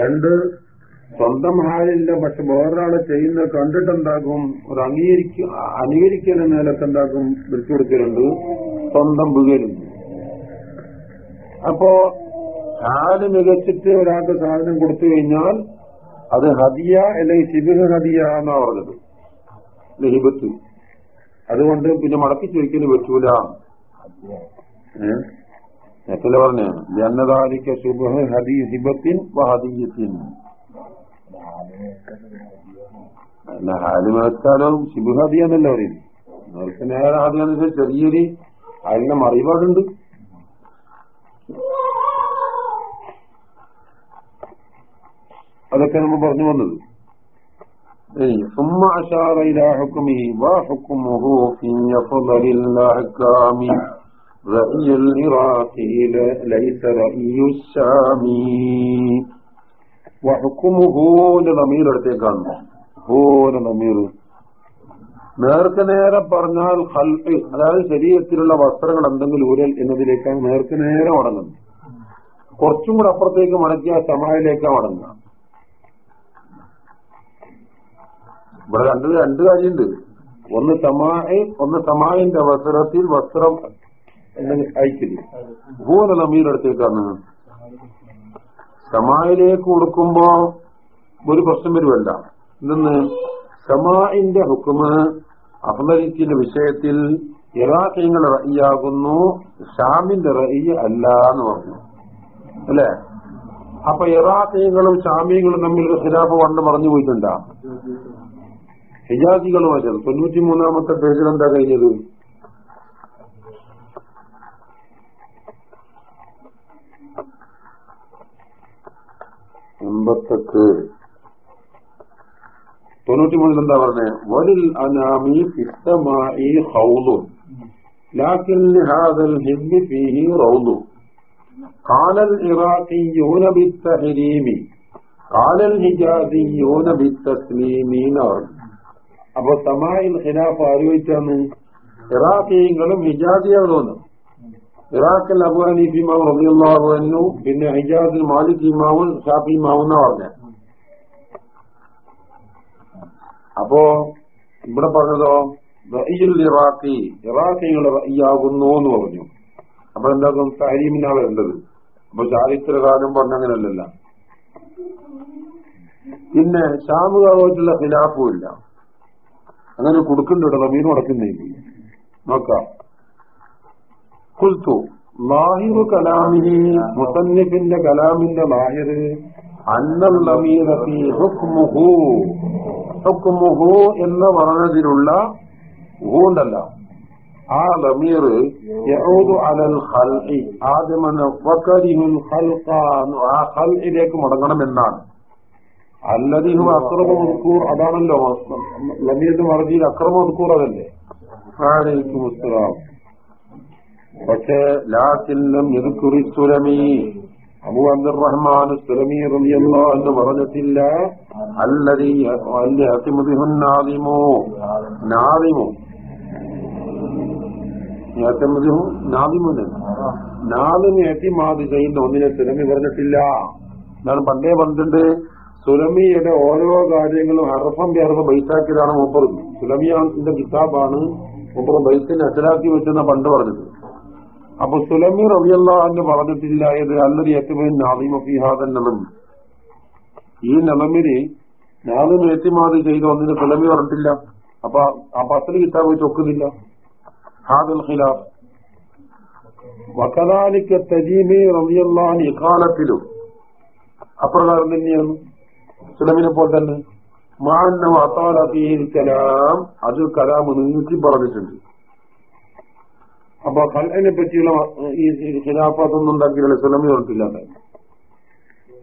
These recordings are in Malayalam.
രണ്ട് സ്വന്തം ഹാലില്ല പക്ഷെ വേറൊരാൾ ചെയ്യുന്ന കണ്ടിട്ടുണ്ടാകും ഒരു അംഗീകരിക്ക അനുകരിക്കുന്ന നിലയ്ക്ക് എന്താക്കും വിളിച്ചു കൊടുക്കലുണ്ട്. സ്വന്തം വീകലുണ്ട് അപ്പോ ഹാൽ മികച്ചിട്ട് ഒരാൾക്ക് സാധനം കൊടുത്തു കഴിഞ്ഞാൽ അത് ഹദിയ അല്ലെങ്കിൽ ശിബിഹ ഹദിയ എന്നാ പറഞ്ഞത്. ലഹിബത്ത് അതുകൊണ്ട് പിന്നെ മടക്കി ചോദിക്കൽ പറ്റൂല. എത്ര പറഞ്ഞ ജന്നതാലിക്ക ശുഭഹ് ഹദി ഹിബത്തിൻ ഹദീയത്തിൻ അല്ല ഹാല് മേച്ചാലും ശിബു ഹദിയ എന്നല്ല പറയുന്നത് നേരത്തെ നേരെ ഹാദിയാന്ന് വെച്ചാൽ ചെറിയൊരു അതിന്റെ മറിപാടുണ്ട് അതൊക്കെ നമ്മൾ പറഞ്ഞു വന്നത് ثم أشار إلى حكمه وحكمه في أفضل الأحكام رأي العراق ليس رأي الشام وحكمه ضمير എടുത്തേക്കാണ് ഹോന നമീർ നേർക്ക് നേരെ പറഞ്ഞാൽ ഹൽഫ് അതായത് ശരീരത്തിലുള്ള വസ്ത്രങ്ങൾ എന്തെങ്കിലും ഊരൽ എന്നതിലേക്കാണ് നേർക്ക് നേരെ മടങ്ങുന്നത് കുറച്ചും കൂടെ അപ്പുറത്തേക്ക് മടക്കിയ സമായിലേക്കാണ് മടങ്ങുക ഇവിടെ രണ്ട് രണ്ട് കാര്യമുണ്ട് ഒന്ന് സമായി ഒന്ന് സമായിന്റെ അവസരത്തിൽ വസ്ത്രം അയക്കില്ല. ഭൂന മീനെടുത്തേക്കാണ് സമായിലേക്ക് കൊടുക്കുമ്പോ ഒരു പ്രശ്നം വരുമല്ല ഇന്ന് സമാഇന്റെ ഹുക്കുമ് അഹ്മദിത്തിന്റെ വിഷയത്തിൽ ഇറാഖിയങ്ങൾ റയ്യാകുന്നു ഷാമിന്റെ റയ്യ അല്ല എന്ന് പറഞ്ഞു. അല്ലേ? അപ്പൊ ഇറാഖിയങ്ങളും ഷാമിയങ്ങളും തമ്മിൽ ഖിലാഫ് പണ്ട് പറഞ്ഞു പോയിട്ടുണ്ടാ? ഹിജാസികളുമായിട്ട് തൊണ്ണൂറ്റി മൂന്നാമത്തെ പേജിൽ എന്താ കഴിഞ്ഞത്? എൺപത്തെട്ട് തൊണ്ണൂറ്റി മൂന്നിൽ എന്താ പറഞ്ഞേ വലിൽ അനാമി ഫിത്തമായി ഹൗലുൻ ലാക്കിൻ ഹാദൽ ഹിന്ദ് ഫീഹി റൗലു قال العراقيون بالتحريم قال الحجازيون بالتسليم അപ്പൊ സമായിൽ ഖിലാഫ് ആരോപിച്ചാണ് ഇറാഖിയങ്ങളും ഹിജാദികളും ഇറാഖിൽ അബു ഹനീഫ് ഇമാം റബിയുള്ളാഹു അന്നു പിന്നെ ഹിജാസിൽ മാലിക് ഇമാവും ഷാഫി ഇമാവും പറഞ്ഞ. അപ്പോ ഇവിടെ പറഞ്ഞതോ ഇറാഖി ഇറാഖിയുടെ റയ്യാകുന്നു എന്ന് പറഞ്ഞു. അപ്പൊ എന്താക്കും താരീമിനാ വരേണ്ടത് അപ്പൊ ചാരിത്രകാലം പറഞ്ഞങ്ങനല്ലല്ല പിന്നെ ഷാമുകാവായിട്ടുള്ള ഖിലാഫും ഇല്ല. അങ്ങനെ കൊടുക്കണ്ടോ റബീനും അടക്കുന്നേ നോക്കാം. കുൽത്തു ലാഹിറു കലാമിഹി മുസന്നിഫിന്റെ കലാമിന്റെ ലാഹിർ ഹുക്മുഹു. എന്ന് പറഞ്ഞതിലുള്ള ഊണ്ടല്ല. ആ ലമീർ അലൽ ഖൽഇ ആദ്യമന വകരിഹുൽ ഖൽഖ ആ ഖൽഇലേക്ക് മടങ്ങണമെന്നാണ് അല്ലതിഹു അക്രമ മുസ്കൂർ അതാണല്ലോ ലമീറിന്റെ മറജിയിൽ അക്രമ മുസ്കൂർ അതല്ലേ? ആലൈക്കും അസ്സലാം പക്ഷേ ലാക്കില്ലം എതുക്കുറി സുലമി അബു അബ്ദുറഹ്മാൻ സുലമി റളിയല്ലാഹു എന്ന് പറഞ്ഞിട്ടില്ല. അല്ലതി അല്ലെ അസിമുദിഹു നാദിമോ. നാദിമോ. ാദിമുനാദിമേറ്റിമാതിന്ന് നാദിമുന് നാദിന് എത്തിമാതി ചെയ്യുന്ന ഒന്നിനെ സുലമി പറഞ്ഞിട്ടില്ല. എന്നാണ് പണ്ടേ പറഞ്ഞിട്ടുണ്ട് സുലമിയുടെ ഓരോ കാര്യങ്ങളും അറഫം പേർന്ന് ബൈസാക്കിയതാണ് മൂപ്പർ സുലമിയാന്റെ കിതാബാണ് മൂപ്പർ ബൈസിനെ അച്ചലാക്കി വെച്ചെന്ന പണ്ട് പറഞ്ഞത് അപ്പൊ സുലമി റബിയല്ല എന്ന് പറഞ്ഞിട്ടില്ല ഏത് അല്ലൊരു ഏറ്റവും നാദിമഫിഹാദൻ നമൻ ഈ നമമിന് നാദിന് ഏറ്റുമാതി ചെയ്ത ഒന്നിന് സുലമി പറഞ്ഞിട്ടില്ല. അപ്പൊ ആ പത്തിൽ കിട്ടാൻ പോയി ചൊക്കുന്നില്ല. ഹാദുൽ തജീമി റബിയല്ലാൻ ഇക്കാലത്തിലും അപ്രകാരം തന്നെയാണ്. സുലമിനെ പോലെ തന്നെ. മാന്നവ അത്താലീൽ കലാം. അത് കലാം നീട്ടി പറഞ്ഞിട്ടുണ്ട്. അപ്പൊ കലനെ പറ്റിയുള്ള ഈ ഖിലാഫാത്തൊന്നും ഉണ്ടാക്കിയില്ല സുലമി പറഞ്ഞിട്ടില്ല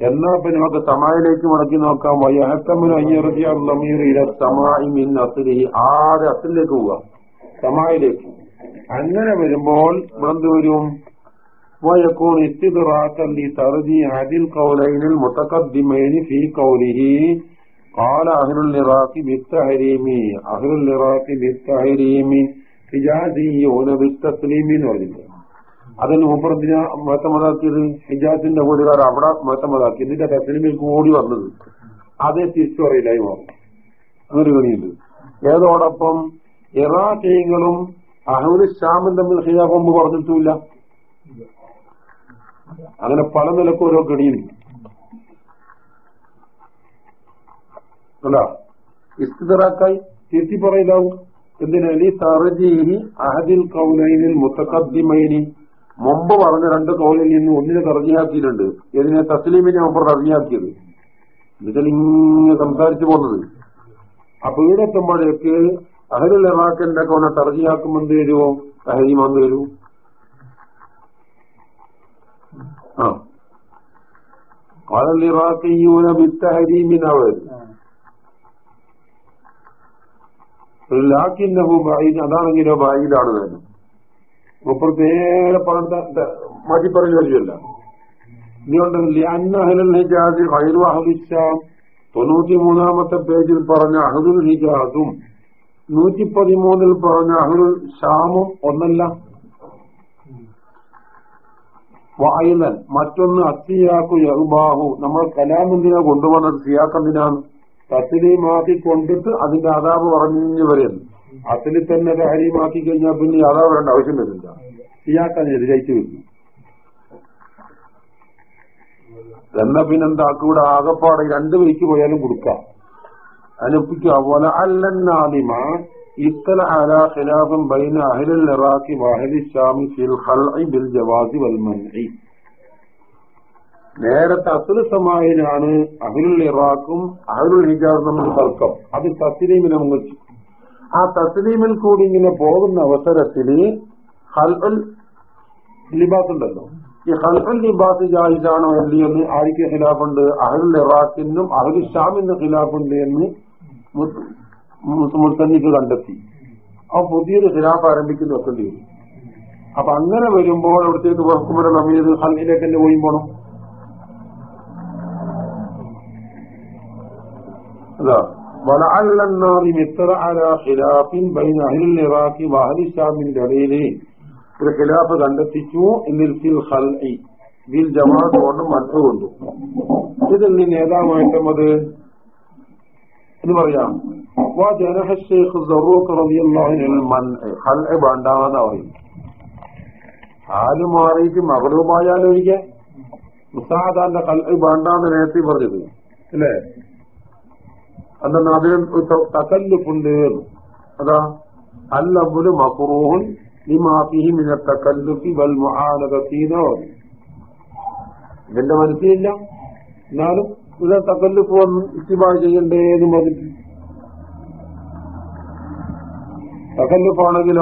എന്നാ ഇപ്പൊ നമുക്ക് സമായിലേക്ക് മടക്കി നോക്കാം വയഹത്തമിന് അയ്യറതിയ ലമീർ ഇല സമായി മിൻ അസിലി ആദ്യ അസിലേക്ക് പോവുക സമായിലേക്ക് അങ്ങനെ വരുമ്പോൾ ഇവിടെ വരും ويكون استدراكا لترجيح القولين المتقدمين في قوله قال أهل العراق بالتحريم أهل العراق بالتحريم ഹിജാസിയോന തസ്ലീമി പറഞ്ഞിട്ടുണ്ട്. അതിന് മുപ്പറത്തിന് മത്തമതാക്കിയത് ഹിജാസിന്റെ കൂട്ടുകാർ അവിടെ മത്തമതാക്കി എന്നിട്ട് തസ്ലീമിൽ കൂടി വന്നത്. അതേ തിരിച്ചു പറയില്ലായി മാറും. അങ്ങനെ കളിയുണ്ട്. ഏതോടൊപ്പം ഇറാഖിയങ്ങളും അഹമ്മദ് ഷാമും തമ്മിൽ ഹിജാബൊന്നും പറഞ്ഞിട്ടില്ല അങ്ങനെ പല നിലക്കും ഓരോ ഗണിയുണ്ട് അല്ല ഇസ്തിറാക്കായി തിരുത്തി പറയില്ലാവും. എന്തിനലി തറജീഹി അഹദിൽ കൗലൈനിൽ മുത്തക്കദ്ദിമൈനി മുമ്പ് പറഞ്ഞ രണ്ട് കൗലിൽ നിന്ന് ഒന്നിനെ തർജിയാക്കിയിട്ടുണ്ട് ഇതിനെ തസ്ലീമിനെ മുമ്പ് തർജിയാക്കിയത് ഇതിൽ ഇങ്ങനെ സംസാരിച്ചു പോകുന്നത് അപ്പൊ ഇവിടെ എത്തുമ്പോഴേക്ക് അഹരുൽ ഇറാഖിന്റെ കൗനെ തർജിയാക്കുമ്പോൾ എന്ത് വരുമോ തഹരീം വന്നു വരൂ ആ قال العراقيون بالتحريم نوى ലാക്കിന്നഹു ബായിദ് അതാണെങ്കിലോ ബായിദാണ് വരുന്നത്. മുപ്പത്തി നേരെ പറഞ്ഞ മാറ്റി പറഞ്ഞു കാര്യമല്ല. തൊണ്ണൂറ്റി മൂന്നാമത്തെ പേജിൽ പറഞ്ഞ അഹദുൽ ഹിജാസും നൂറ്റി പതിമൂന്നിൽ പറഞ്ഞ അഹദുൽ ഷാമും ഒന്നല്ല. വായുനൻ മറ്റൊന്ന് അത്തിയാക്കു യഹുബാഹു. നമ്മൾ കലാമെന്തിനാ കൊണ്ടുവന്നത്? സിയാക്കെന്തിനാണ് തസ്ലീമാക്കി കൊണ്ടിട്ട് അതിന്റെ അതാപ് പറഞ്ഞു വരുന്നു അസിലി തന്നെ ലഹരിമാക്കി കഴിഞ്ഞാൽ പിന്നെ അതാവ് വേണ്ട ആവശ്യം വരില്ല. അത് എതിരായിട്ട് വരുന്നു എന്നാ പിന്നെന്താ കൂടെ ആകപ്പാടെ രണ്ട് വഴിക്ക് പോയാലും കൊടുക്കാം. അനുപ്പിക്കുക പോലെ അല്ലന്നാദിമ ഇത്തല അല ഖിലാഫും ബൈന അഹ്ലുൽ ഇറാഖി വാഹിദി ഷാമി ഫിൽ ഖൽഇ ബിൽ ജവാസി വൽ മൻഇ. നേരത്തെ അസുൽ സമാഹിനാണ് അഹിലുൽ ഇറാഖും അഹിലുൽ ഹിജാറും നമ്മൾ തർക്കം. അത് തസ്ലീമിനെ മുങ്ങിച്ചു ആ തസ്ലീമിൽ കൂടി ഇങ്ങനെ പോകുന്ന അവസരത്തിൽ ഹൽഉൽ ലിബാസ് ഉണ്ടല്ലോ. ഈ ഹൽഉൽ ലിബാസ് ജായിസാണോ അല്ലയെന്ന് ആർക്ക് ഖിലാഫുണ്ട്? അഹിലുൽ ഇറാഖിനും അഹ്ലുൽ ഷാമിന്റെ ഖിലാഫുണ്ട് എന്ന് മുസന്നിഫ് കണ്ടെത്തി. ആ പുതിയൊരു ഖിലാഫ് ആരംഭിക്കുന്ന വെക്കേണ്ടി വരും അപ്പൊ അങ്ങനെ വരുമ്പോൾ അവിടത്തേക്ക് പുറക്കുമ്പോൾ നമ്മീത് ഹൽഹിലേക്ക് തന്നെ പോയി പോണം. അതാ ولعل الناظم اطلع على خلاف بين اهل العراق واهل الشام ഇടയിൽ ഒരു ഖിലാഫ് കണ്ടെത്തിച്ചു എന്നിൽ ഫിൽ ഖൽഇ ബിൽ ജമാഅത്ത് കൊണ്ട് മറ്റു കൊണ്ടു ഇതിൽ നിന്ന് ഏതാമായിട്ടുള്ളത് എന്ന് പറയാം وجنح الشيخ الزروق رضي الله عنه المنع خلع വേണ്ടാന്ന് പറയും ഹാല് മാറിയിട്ട് മകളുമായാലും ഒരിക്കൽ മുസാദാന്റെ കൽഅ വേണ്ടാന്ന് നേരത്തെ പറഞ്ഞത് അല്ലേ എന്നാൽ അതിന് തക്കല്ലുപ്പുണ്ട് അതാ അല്ലബുൽ മക്രൂഹുൻ ലിമാഫിഹി മിന തക്കല്ലുഫി വൽ മുആലദീന ഇതെന്റെ മനസ്സിലില്ല. എന്നാലും ഇത് തക്കല്ലുഫ് വന്ന് ഇത്തിബാ ചെയ്യണ്ടേന്ന് മതി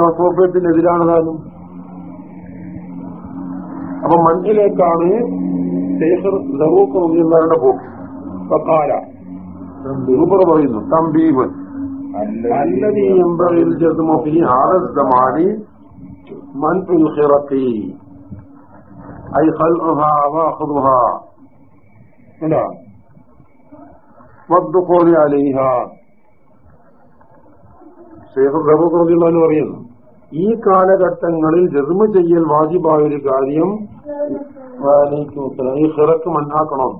അപ്രോപ്രിയത്തിനെതിരാണ് താനും. അപ്പൊ മണ്ണിലേക്കാണ് ശേഖർ ലറൂക്ക് മുഖ്യന്മാരുടെ പോക്ക്. ഫക്കാല നിരൂപത പറയുന്നു. തമ്പീവൻ മൻ ഐ പറയുന്നു. ഈ കാലഘട്ടങ്ങളിൽ ജർമ്മ ചെയ്യൽ വാജിബായ ഒരു കാര്യം ഈ ഹിറക്ക് മണ്ണാക്കണം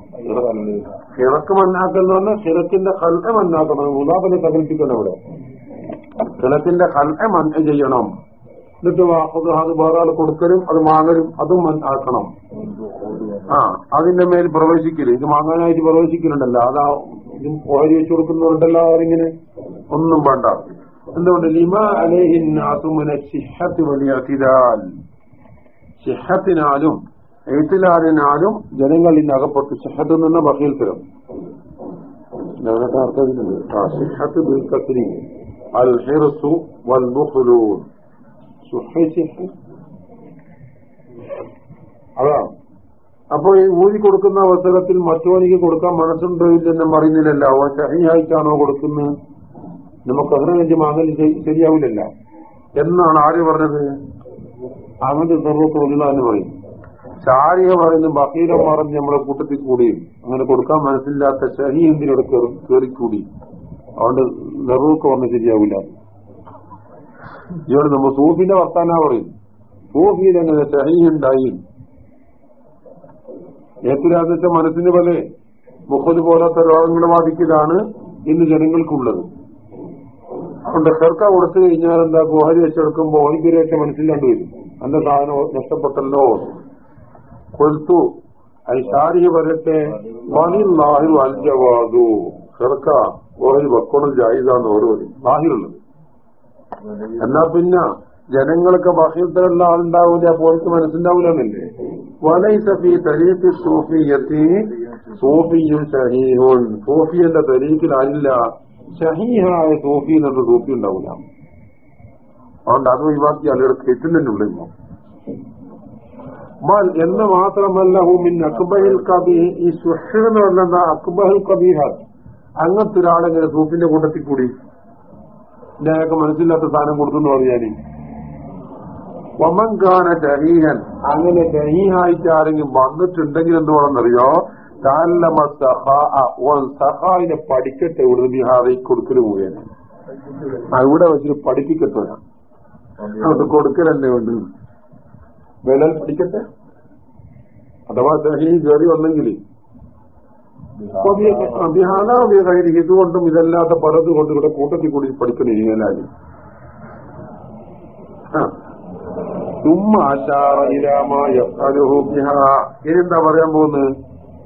ഹിറക്ക് മണ്ണാക്കൽ എന്ന് പറഞ്ഞാൽ ഹിറത്തിന്റെ കൽഹ മണ്ണാക്കണം ഉദാപനെ പ്രകൽപ്പിക്കണം ഇവിടെ ഹിറത്തിന്റെ കൽഹ മണ്ണ ചെയ്യണം. എന്നിട്ട് അത് വേറെ കൊടുക്കലും അത് മാങ്ങലും അതും മണ്ണാക്കണം ആ അതിന്റെ മേൽ പ്രവേശിക്കൽ. ഇത് മാങ്ങാനായിട്ട് പ്രവേശിക്കലുണ്ടല്ലോ. അതാ ഇതും ഓരി വെച്ച് കൊടുക്കുന്നവരുണ്ടല്ലോ അവരിങ്ങനെ. ഒന്നും വേണ്ട. എന്തുകൊണ്ട്? ലിമ അലേഹിന്നാസുമനെ ശിഹത്ത് വലിയ ശിഹത്തിനാലും എഴുത്തിലാറിനാലും ജനങ്ങൾ ഇന്ന് അകപ്പെട്ടു ശഹത്ത് നിന്ന ബഹീൽ തരും അതാ. അപ്പൊ ഈ ഊതി കൊടുക്കുന്ന അവസരത്തിൽ മറ്റോനിക്ക് കൊടുക്കാൻ മനസ്സുണ്ടോ ഇല്ലെന്നും പറയുന്നില്ലല്ലോ അവൻ ഷഹിയായിട്ടാണോ കൊടുക്കുന്നത്? നമുക്ക് അതിനെ വാങ്ങൽ ശരിയാവില്ലല്ലോ. എന്നാണ് ആര് പറഞ്ഞത്? അവന്റെ സർവത്ത് എന്ന് പറയും. ചാരിക ബക്കീലന്മാരെന്നും നമ്മളെ കൂട്ടത്തിൽ കൂടിയും അങ്ങനെ കൊടുക്കാൻ മനസ്സില്ലാത്ത ഷഹി എന്തിനോട് കയറിക്കൂടി അതുകൊണ്ട് നെറൂക്ക് വന്ന് ശരിയാവില്ല. ഇവിടെ നമ്മൾ സൂഫിന്റെ വർത്താനാ പറയും സൂഫിയിൽ അങ്ങനെ സഹിയുണ്ടായി ഏത്തിരാന്ന് വെച്ചാൽ മനസ്സിന് പോലെ മുഖത് പോലത്തെ രോഗങ്ങൾ ബാധിക്കലാണ് ഇന്ന് ജനങ്ങൾക്കുള്ളത്. അതുകൊണ്ട് ചെറുക്ക കൊടുത്തു കഴിഞ്ഞാൽ എന്താ ഗുഹരി വെച്ചെടുക്കുമ്പോൾ ഓനിക്കൊരുവച്ച മനസ്സിലാണ്ട് വരും. അന്റെ സാധനം നഷ്ടപ്പെട്ടല്ലോ. കൊൽത്തു ഐഷാരി വരട്ടെ നാഹിൽ അൽജവാദു ചെറുക്ക ഓരോ വക്കോണം ജായിതാന്ന് ഓരോ ബാഹിറുള്ളത് എന്നാ പിന്നെ ജനങ്ങൾക്ക് ബഹീത്തല്ല ആളുണ്ടാവില്ല പോയിട്ട് മനസ്സിലാവില്ലെന്നല്ലേ വലൈസഫി തരീഖി സൂഫിയത്തി. സൂഫിയും ഷഹീഹുൻ സൂഫിയന്റെ തരീഖിൽ ആരില്ല? ഷഹീഹായ സൂഫി എന്നുള്ള സൂഫി ഉണ്ടാവില്ല അതുകൊണ്ട് അത് ഒഴിവാക്കി ആളുകൾ കെട്ടുന്നുള്ളൂ എന്ന് മാത്രമല്ല ഹുമിൻ അക്ബഹിൽ കബി ഈ സുഷ് എന്ന് പറഞ്ഞ അക്ബഹൽ കബീഹാത്ത് അങ്ങനത്തെ ഒരാളെങ്ങനെ സൂഫിന്റെ കൂട്ടത്തിൽ കൂടി ഇതൊക്കെ മനസ്സില്ലാത്ത സാധനം കൊടുത്തെന്ന് പറഞ്ഞാൽ വമങ്കാന ജഹീഹൻ അങ്ങനെ ജഹീഹായിട്ട് ആരെങ്കിലും വന്നിട്ടുണ്ടെങ്കിൽ എന്തുവാണെന്നറിയോ താലമ സഹായിനെ പഠിക്കട്ടെ ഇവിടുന്ന് ബിഹാറി കൊടുക്കൽ പോവുകയാണ് അവിടെ വെച്ചിട്ട് പഠിപ്പിക്കട്ടെ. അത്. കൊടുക്കലല്ലേ ഉണ്ട് വേലാൽ പഠിക്കട്ടെ? അഥവാ ഷഹീ കയറി വന്നെങ്കിൽ ബിഹാന ഇതുകൊണ്ടും ഇതല്ലാത്ത പലത് കൊണ്ട് ഇവിടെ കൂട്ടത്തിൽ കൂടി പഠിക്കണേ ഇങ്ങനെ ഇനിയെന്താ പറയാൻ പോകുന്നത്?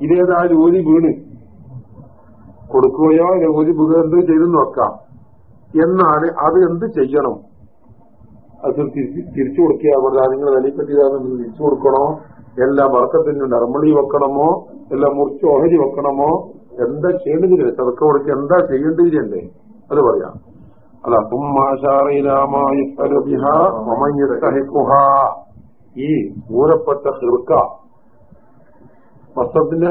ഇതേതാ ജോലി വീണ്. കൊടുക്കുകയോ ജോലി വീണ് എന്ത് ചെയ്തെന്ന് വെക്കാം. എന്നാൽ അത് എന്ത് ചെയ്യണം? അത് തിരിച്ചു കൊടുക്കുക. അവരുടെ നിങ്ങൾ വിലപ്പെട്ടതാണെന്ന് തിരിച്ചു കൊടുക്കണോ? എല്ലാ വർക്കത്തിന് നർമ്മളി വെക്കണമോ? എല്ലാ മുറിച്ച് ഓഹരി വെക്കണമോ? എന്താ ചെയ്യേണ്ടതില്ല ചെറുക്ക കൊടുക്കുക എന്താ ചെയ്യേണ്ടതില്ലേ അത് പറയാം. അല്ല ഈ ഊരപ്പെട്ട ചെറുക്ക വസ്ത്രത്തിന്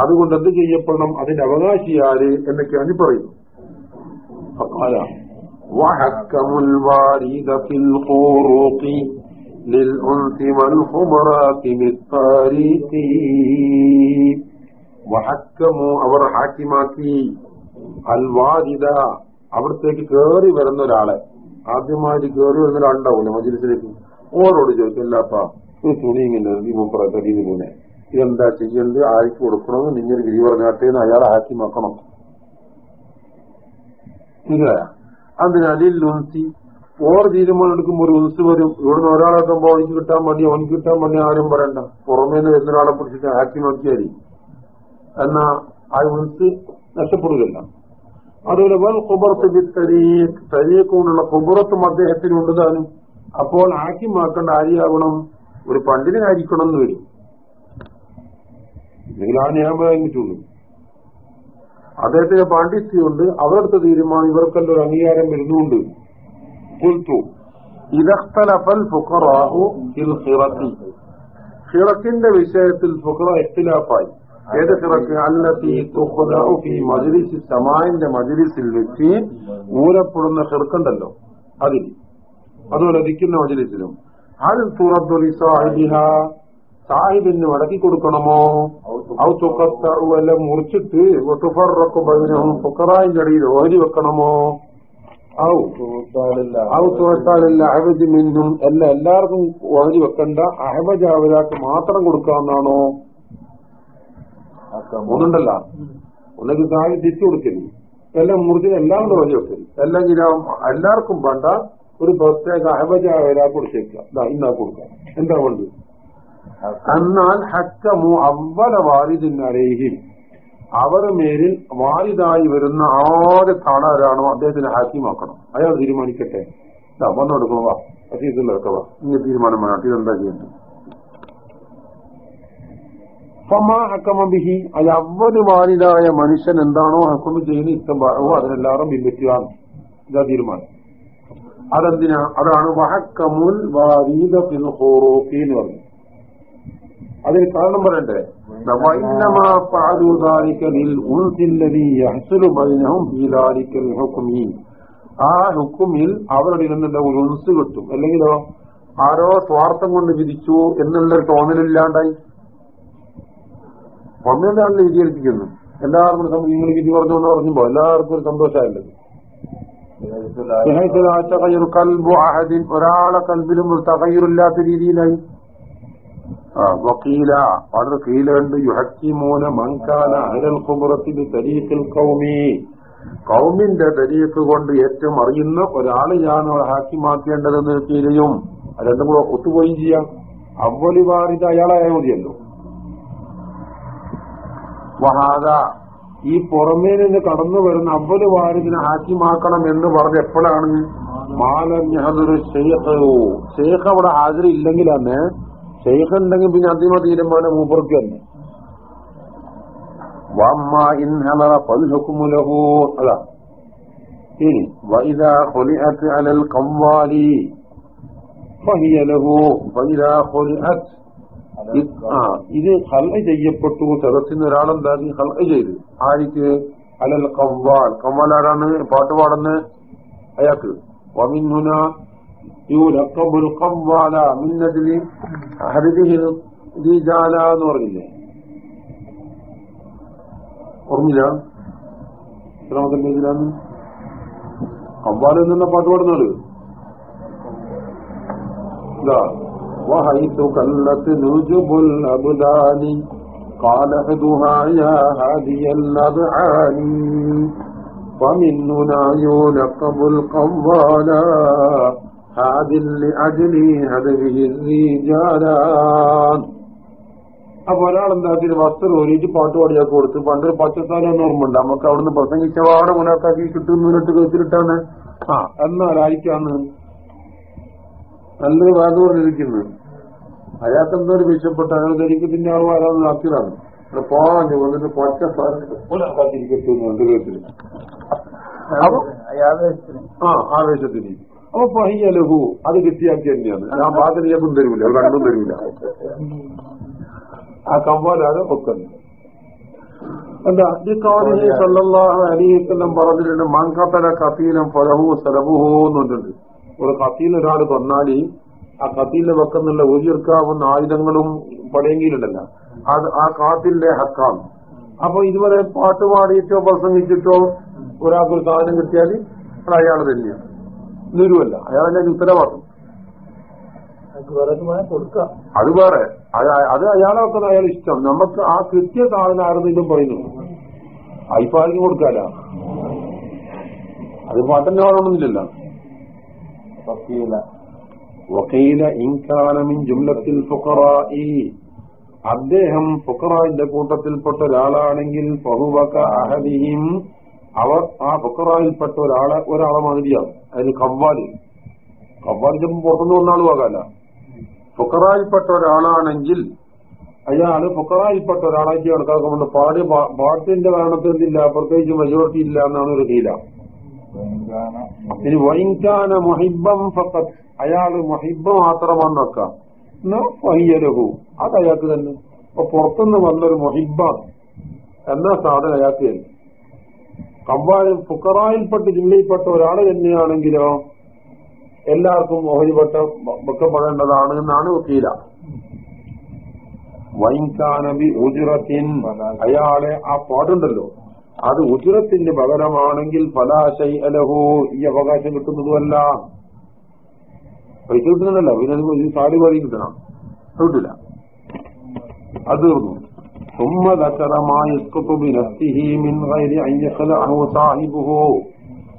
അതുകൊണ്ട് എന്ത് ചെയ്യപ്പെടണം? അതിന്റെ അവകാശിയാര് എന്നൊക്കെയാണ് പറയുന്നു وحكم الوارد في الخروق للأنس والخمرات بالطريق وحكموا അവർ ഹാക്കിമാക്കി അൽവാരിദ അവിടത്തേക്ക് കേറി വരുന്ന ഒരാളെ ആദ്യമായിട്ട് കേറി വരുന്ന ഒരാളുണ്ടാവില്ല മജിലിസിലേക്ക് ഓരോട് ചോദിക്കില്ലപ്പ ഈ തുണി ഇങ്ങനെ ഈ മുപ്പറത്തടി ഇങ്ങനെ ഇതെന്താ ചെയ്യേണ്ടത് ആർക്ക് കൊടുക്കണമെന്ന് നിങ്ങൾ വിധി പറഞ്ഞാട്ടേന്ന് അയാളെ ഹാക്കിമാക്കണം ശരിയായ അതിനതിൽ ഉൻസി ഓർ തീരുമാനം എടുക്കുമ്പോൾ ഒരു ഉൻസ് വരും. ഇവിടുന്ന് ഒരാളെത്തുമ്പോ എനിക്ക് കിട്ടാൻ വേണ്ടി അവനിക്ക് കിട്ടാൻ വേണ്ടി ആരും പറയണ്ട. പുറമേ നിന്ന് വരുന്ന ഒരാളെ പിടിച്ചിട്ട് ആക്കി നോക്കിയാൽ എന്നാ ആ ഉൻസ് നഷ്ടപ്പെടുകയില്ല. അതുപോലെ വൽ കുബറത്ത് ബിത്തരീഖ് തരീഖുകൊണ്ടുള്ള കുബറത്തും അദ്ദേഹത്തിനുണ്ട് താനും. അപ്പോൾ ആക്കിമാക്കേണ്ട ആര്യാകണം ഒരു പണ്ടിനായിരിക്കണം എന്ന് വരും. ഇല്ലെങ്കിൽ ആ നിയമം കിട്ടുള്ളൂ അദ്ദേഹത്തിന് പാണ്ഡിത്യമുണ്ട്. അവരുടെ തീരുമാനം ഇവർക്കെല്ലാം ഒരു അംഗീകാരം വരുന്നുണ്ട്? ഖിറത്തിന്റെ വിഷയത്തിൽ ഫുഖറ എഖ്തിലാഫായി ഏത് ഷിറക്ക് അല്ലത്തി തുഖ്ദഉ ഫി മജ്ലിസ് വെച്ച് ഊരപ്പെടുന്ന ഖിർക്കുണ്ടല്ലോ അതിൽ. അതുപോലെ ഇരിക്കുന്ന മജ്ലിസിലും. ഹൽ തുറദ്ദു സാഹിബിന് മടക്കി കൊടുക്കണമോ? ഔ തുക്കത്തറു എല്ലാം മുറിച്ചിട്ട് തുഫറൊക്കെ ബൈനവും ഫുക്കറായിന്റെ ഇടയിൽ ഓരി വെക്കണമോ? ഔ ഔ തുവത്താലില്ല അഹബജ് മിന്നും എല്ലാം എല്ലാവർക്കും ഓരി വെക്കണ്ട. അഹബജ് അവരാക്ക് മാത്രം കൊടുക്കാന്നാണോ ഒന്നുണ്ടല്ല. ഒന്നെങ്കിൽ സാഹിബ് തിരിച്ചു കൊടുക്കരുത്. എല്ലാം മുറിച്ചത് എല്ലാം കൂടെ ഓരി വെക്കരുത്. എല്ലാം എല്ലാവർക്കും വേണ്ട ഒരു പ്രത്യേക അഹബജ് അവരാ കൊടുത്തേക്കുക. ഇന്നാ കൊടുക്കാം. എന്താ കൊണ്ട് എന്നാൽ ഹക്കമു അവല വാരിദിനരേഹിം അവർ മേലിൽ വാരിദായി വരുന്ന ആദ്യ താണാരാണോ അദ്ദേഹത്തിന് ഹാക്കിമാക്കണം. അയാൾ തീരുമാനിക്കട്ടെ. വന്നോടുക്കോവാ വാ. അസീസിലൊക്കെ വാ. ഇങ്ങനെ തീരുമാനം വേണം. ഇതെന്താ ചെയ്യേണ്ടത്? ഹക്കമബിഹി അത് അവന് വാരിദായ മനുഷ്യൻ എന്താണോ ഹക്കമ ചെയ്യുന്ന പറയുമോ അതിനെല്ലാവരും പിൻപറ്റുക ഇതാ തീരുമാനം. അതെന്തിനാ? അതാണ് വഹക്കമുൽ വാരീദ ഹോറോക്കി എന്ന് പറഞ്ഞു അതിന് കാരണം പറയണ്ടേ ആ ഹുക്കുമിൽ അവരുടെ ഇരുന്നിട്ട് ഒരു ഉൻസ് കിട്ടും. അല്ലെങ്കിലോ ആരോ സ്വാർത്ഥം കൊണ്ട് വിധിച്ചു എന്നുള്ളൊരു തോന്നലില്ലാണ്ടായി. ഒന്നിനാണ് വിചാരിപ്പിക്കുന്നു എല്ലാവർക്കും നിങ്ങൾ വിധി പറഞ്ഞു എന്ന് പറഞ്ഞപ്പോ എല്ലാവർക്കും ഒരു സന്തോഷമായില്ലത് ഒരാളെ കൽബിലും തകയുറില്ലാത്ത രീതിയിലായി. വക്കീല വളരെ കീലുണ്ട് യുഹക്കിമൂന മങ്കാന അരൽ കുബറത്തിൽ തരീഖിൽ കൗമി കൗമിന്റെ തരീഖ് കൊണ്ട് ഏറ്റവും അറിയുന്ന ഒരാളെയാണ് ഹാക്കിമാക്കേണ്ടതെന്ന് തീരെയും. രണ്ടും കൂടെ ഒത്തുപോയി ചെയ്യാം. അവലി വാറിത അയാളായ മതിയല്ലോ വഹാദ ഈ പുറമേ നിന്ന് കടന്നു വരുന്ന അവൽ വാരിദിനെ ഹാക്കിമാക്കണം എന്ന് പറഞ്ഞ എപ്പോഴാണ്? മാലഞ്ഞൊരു ഷെയ്ഖ് ഷെയ്ഖ് അവിടെ ഹാജരില്ലെങ്കിലാണ് ഷെയ്ഖ് ഉണ്ടെങ്കിൽ പിന്നെ അന്തിമ തീരുമാനം മൂപ്പർക്ക് വമ്മ ഇൻഹമറ പൽഹുക്കുമുലഹോ അല്ല ഇനി വൈദാ ഹൊലിഅത്ത് അലൽ കവ്വാലി ഫഹിയലഹോ വൈദാ ഹൊലിഅത്ത് ആ ഇത് ഹൽഅ ചെയ്യപ്പെട്ടു. ചതത്തിന് ഒരാളെന്താക്കി ഹൽഅ ചെയ്ത്. ആർക്ക്? അലൽ കവ്വാൽ കവ്വാൽ ആരാണ്? പാട്ട് അയാൾക്ക്. വമിൻഹുന യുലക്കബുൽ കവ്വാല മിന്നതില് ഹരിതിഹിൽ ജാല എന്ന് പറഞ്ഞില്ലേ ഓർമ്മില്ല എത്രാമത്തെ പേജിലാണ് കവ്വാൽ എന്നുള്ള പാട്ട് പാടുന്നത് ഇതാ وحيث كلت نجب الأبدان قال اهدها يا هادي الأبعان فمن هنا يلقب القوالا അപ്പൊ ഒരാൾ എന്താ വെച്ചാൽ വസ്ത്രം ഒരിച്ച് പാട്ട് പാടിയാൽ കൊടുത്ത്. പണ്ടൊരു പച്ചത്താലം ഒന്ന് ഓർമ്മയുണ്ട് നമുക്ക് അവിടുന്ന് പ്രസംഗിച്ച പാടെ മുനാക്കാക്കി മുന്നിട്ട് കഴിച്ചിട്ടാണ് ആ എന്നാലായിക്കാന്ന് നല്ലൊരു വാക്ക് പറഞ്ഞിരിക്കുന്നത് അയാൾക്ക് എന്തൊരു ഒരു വിഷപ്പെട്ട അയാൾ ധരിക്കത്തിന്റെ ആൾ വരാന്ന് ആക്കിയതാണ്. പാഞ്ഞു വന്നിട്ട് പച്ച മുനാക്കാക്കിരിക്കട്ടെ കണ്ടു ആ ആവേശത്തിരിക്കും അപ്പൊ പഹിയ ലഹു അത് കിട്ടിയാക്കി തന്നെയാണ്. ഞാൻ ബാധനിയക്കും തരൂല കണ്ടും തരൂല. ആ കവ്വാലാണ് ഒക്കുന്നത് എന്താ? ഈ പറഞ്ഞിട്ടുണ്ട് ഒരു കത്തീൽ ഒരാൾ കൊന്നാലി ആ കത്തീലിന് വെക്കുന്നുള്ള ഉയർക്കാവുന്ന ആയുധങ്ങളും പടയെങ്കിലുണ്ടല്ല. അത് ആ കാത്തിന്റെ ഹക്കാണ്. അപ്പൊ ഇതുവരെ പാട്ട് പാടിയിട്ടോ പ്രസംഗിച്ചിട്ടോ ഒരാൾക്ക് സാധനം കിട്ടിയാൽ അത് അയാൾ തന്നെയാണ്. നിരുവല്ല. അയാളെ ഉത്തരവാദിത്വം. അത് വേറെ. അത് അയാളൊക്കെ അയാൾ ഇഷ്ടം. നമുക്ക് ആ കൃത്യ സാധനം ആരെന്നെങ്കിലും പറയുന്നു. അയിപ്പാർക്കും കൊടുക്കാല? അത് പാട്ടന്നെ വേണമെന്നില്ലല്ലോ വക്കീല. ഇൻകാനമിൻ ജുംലത്തിൽ അദ്ദേഹം ഫുഖറായിന്റെ കൂട്ടത്തിൽപ്പെട്ട ഒരാളാണെങ്കിൽ അവർ ആ ഫുഖറായിൽപ്പെട്ട ഒരാളെ ഒരാളെ മാതിരിയാണ്. അതിന് കവ്വാൽ കവ്വാലി ചിലപ്പോൾ പുറത്തുനിന്ന് വന്നാളും ആകാല ഫുക്കറായിൽപ്പെട്ട ഒരാളാണെങ്കിൽ അയാൾ ഫുക്കറായിൽപ്പെട്ട ഒരാളാക്കി കണക്കാക്കുമ്പോൾ പാട് പാട്ടിന്റെ കാരണത്തിൽ എന്തില്ല പ്രത്യേകിച്ച് മെജോറിറ്റി ഇല്ല എന്നാണ് ഒരു ലീല ഇനി വൈകാന മൊഹിബം ഫക്കത്ത് അയാൾ മൊഹിബ മാത്രമാണ് വെക്കാം വയ്യലഹു അത് അയാൾക്ക് തന്നെ. അപ്പൊ പുറത്തുനിന്ന് വന്നൊരു മൊഹിബ എന്ന സാധനം അയാൾക്ക് തന്നെ. കമ്പാൽ ഫുക്കറായിൽപ്പെട്ട് ജില്ലയിൽപ്പെട്ട ഒരാൾ തന്നെയാണെങ്കിലോ എല്ലാവർക്കും ഓഹരിപ്പെട്ട വെക്കപ്പെടേണ്ടതാണ് എന്നാണ് വക്കീല. വൈൻകാനബി ഉജുറത്തിൻ അയാളെ ആ പാടുണ്ടല്ലോ. അത് ഉജുറത്തിന്റെ പകരമാണെങ്കിൽ ഫലാശൈ അലഹു ഈ അവകാശം കിട്ടുന്നതുമല്ല. പൈസ കിട്ടുന്നുണ്ടല്ലോ പിന്നെ സാരി കിട്ടണം. കിട്ടില്ല അത് തീർന്നു. ثم ذكر ما يسقط بنفسه من غير أن يخلعه صاحبه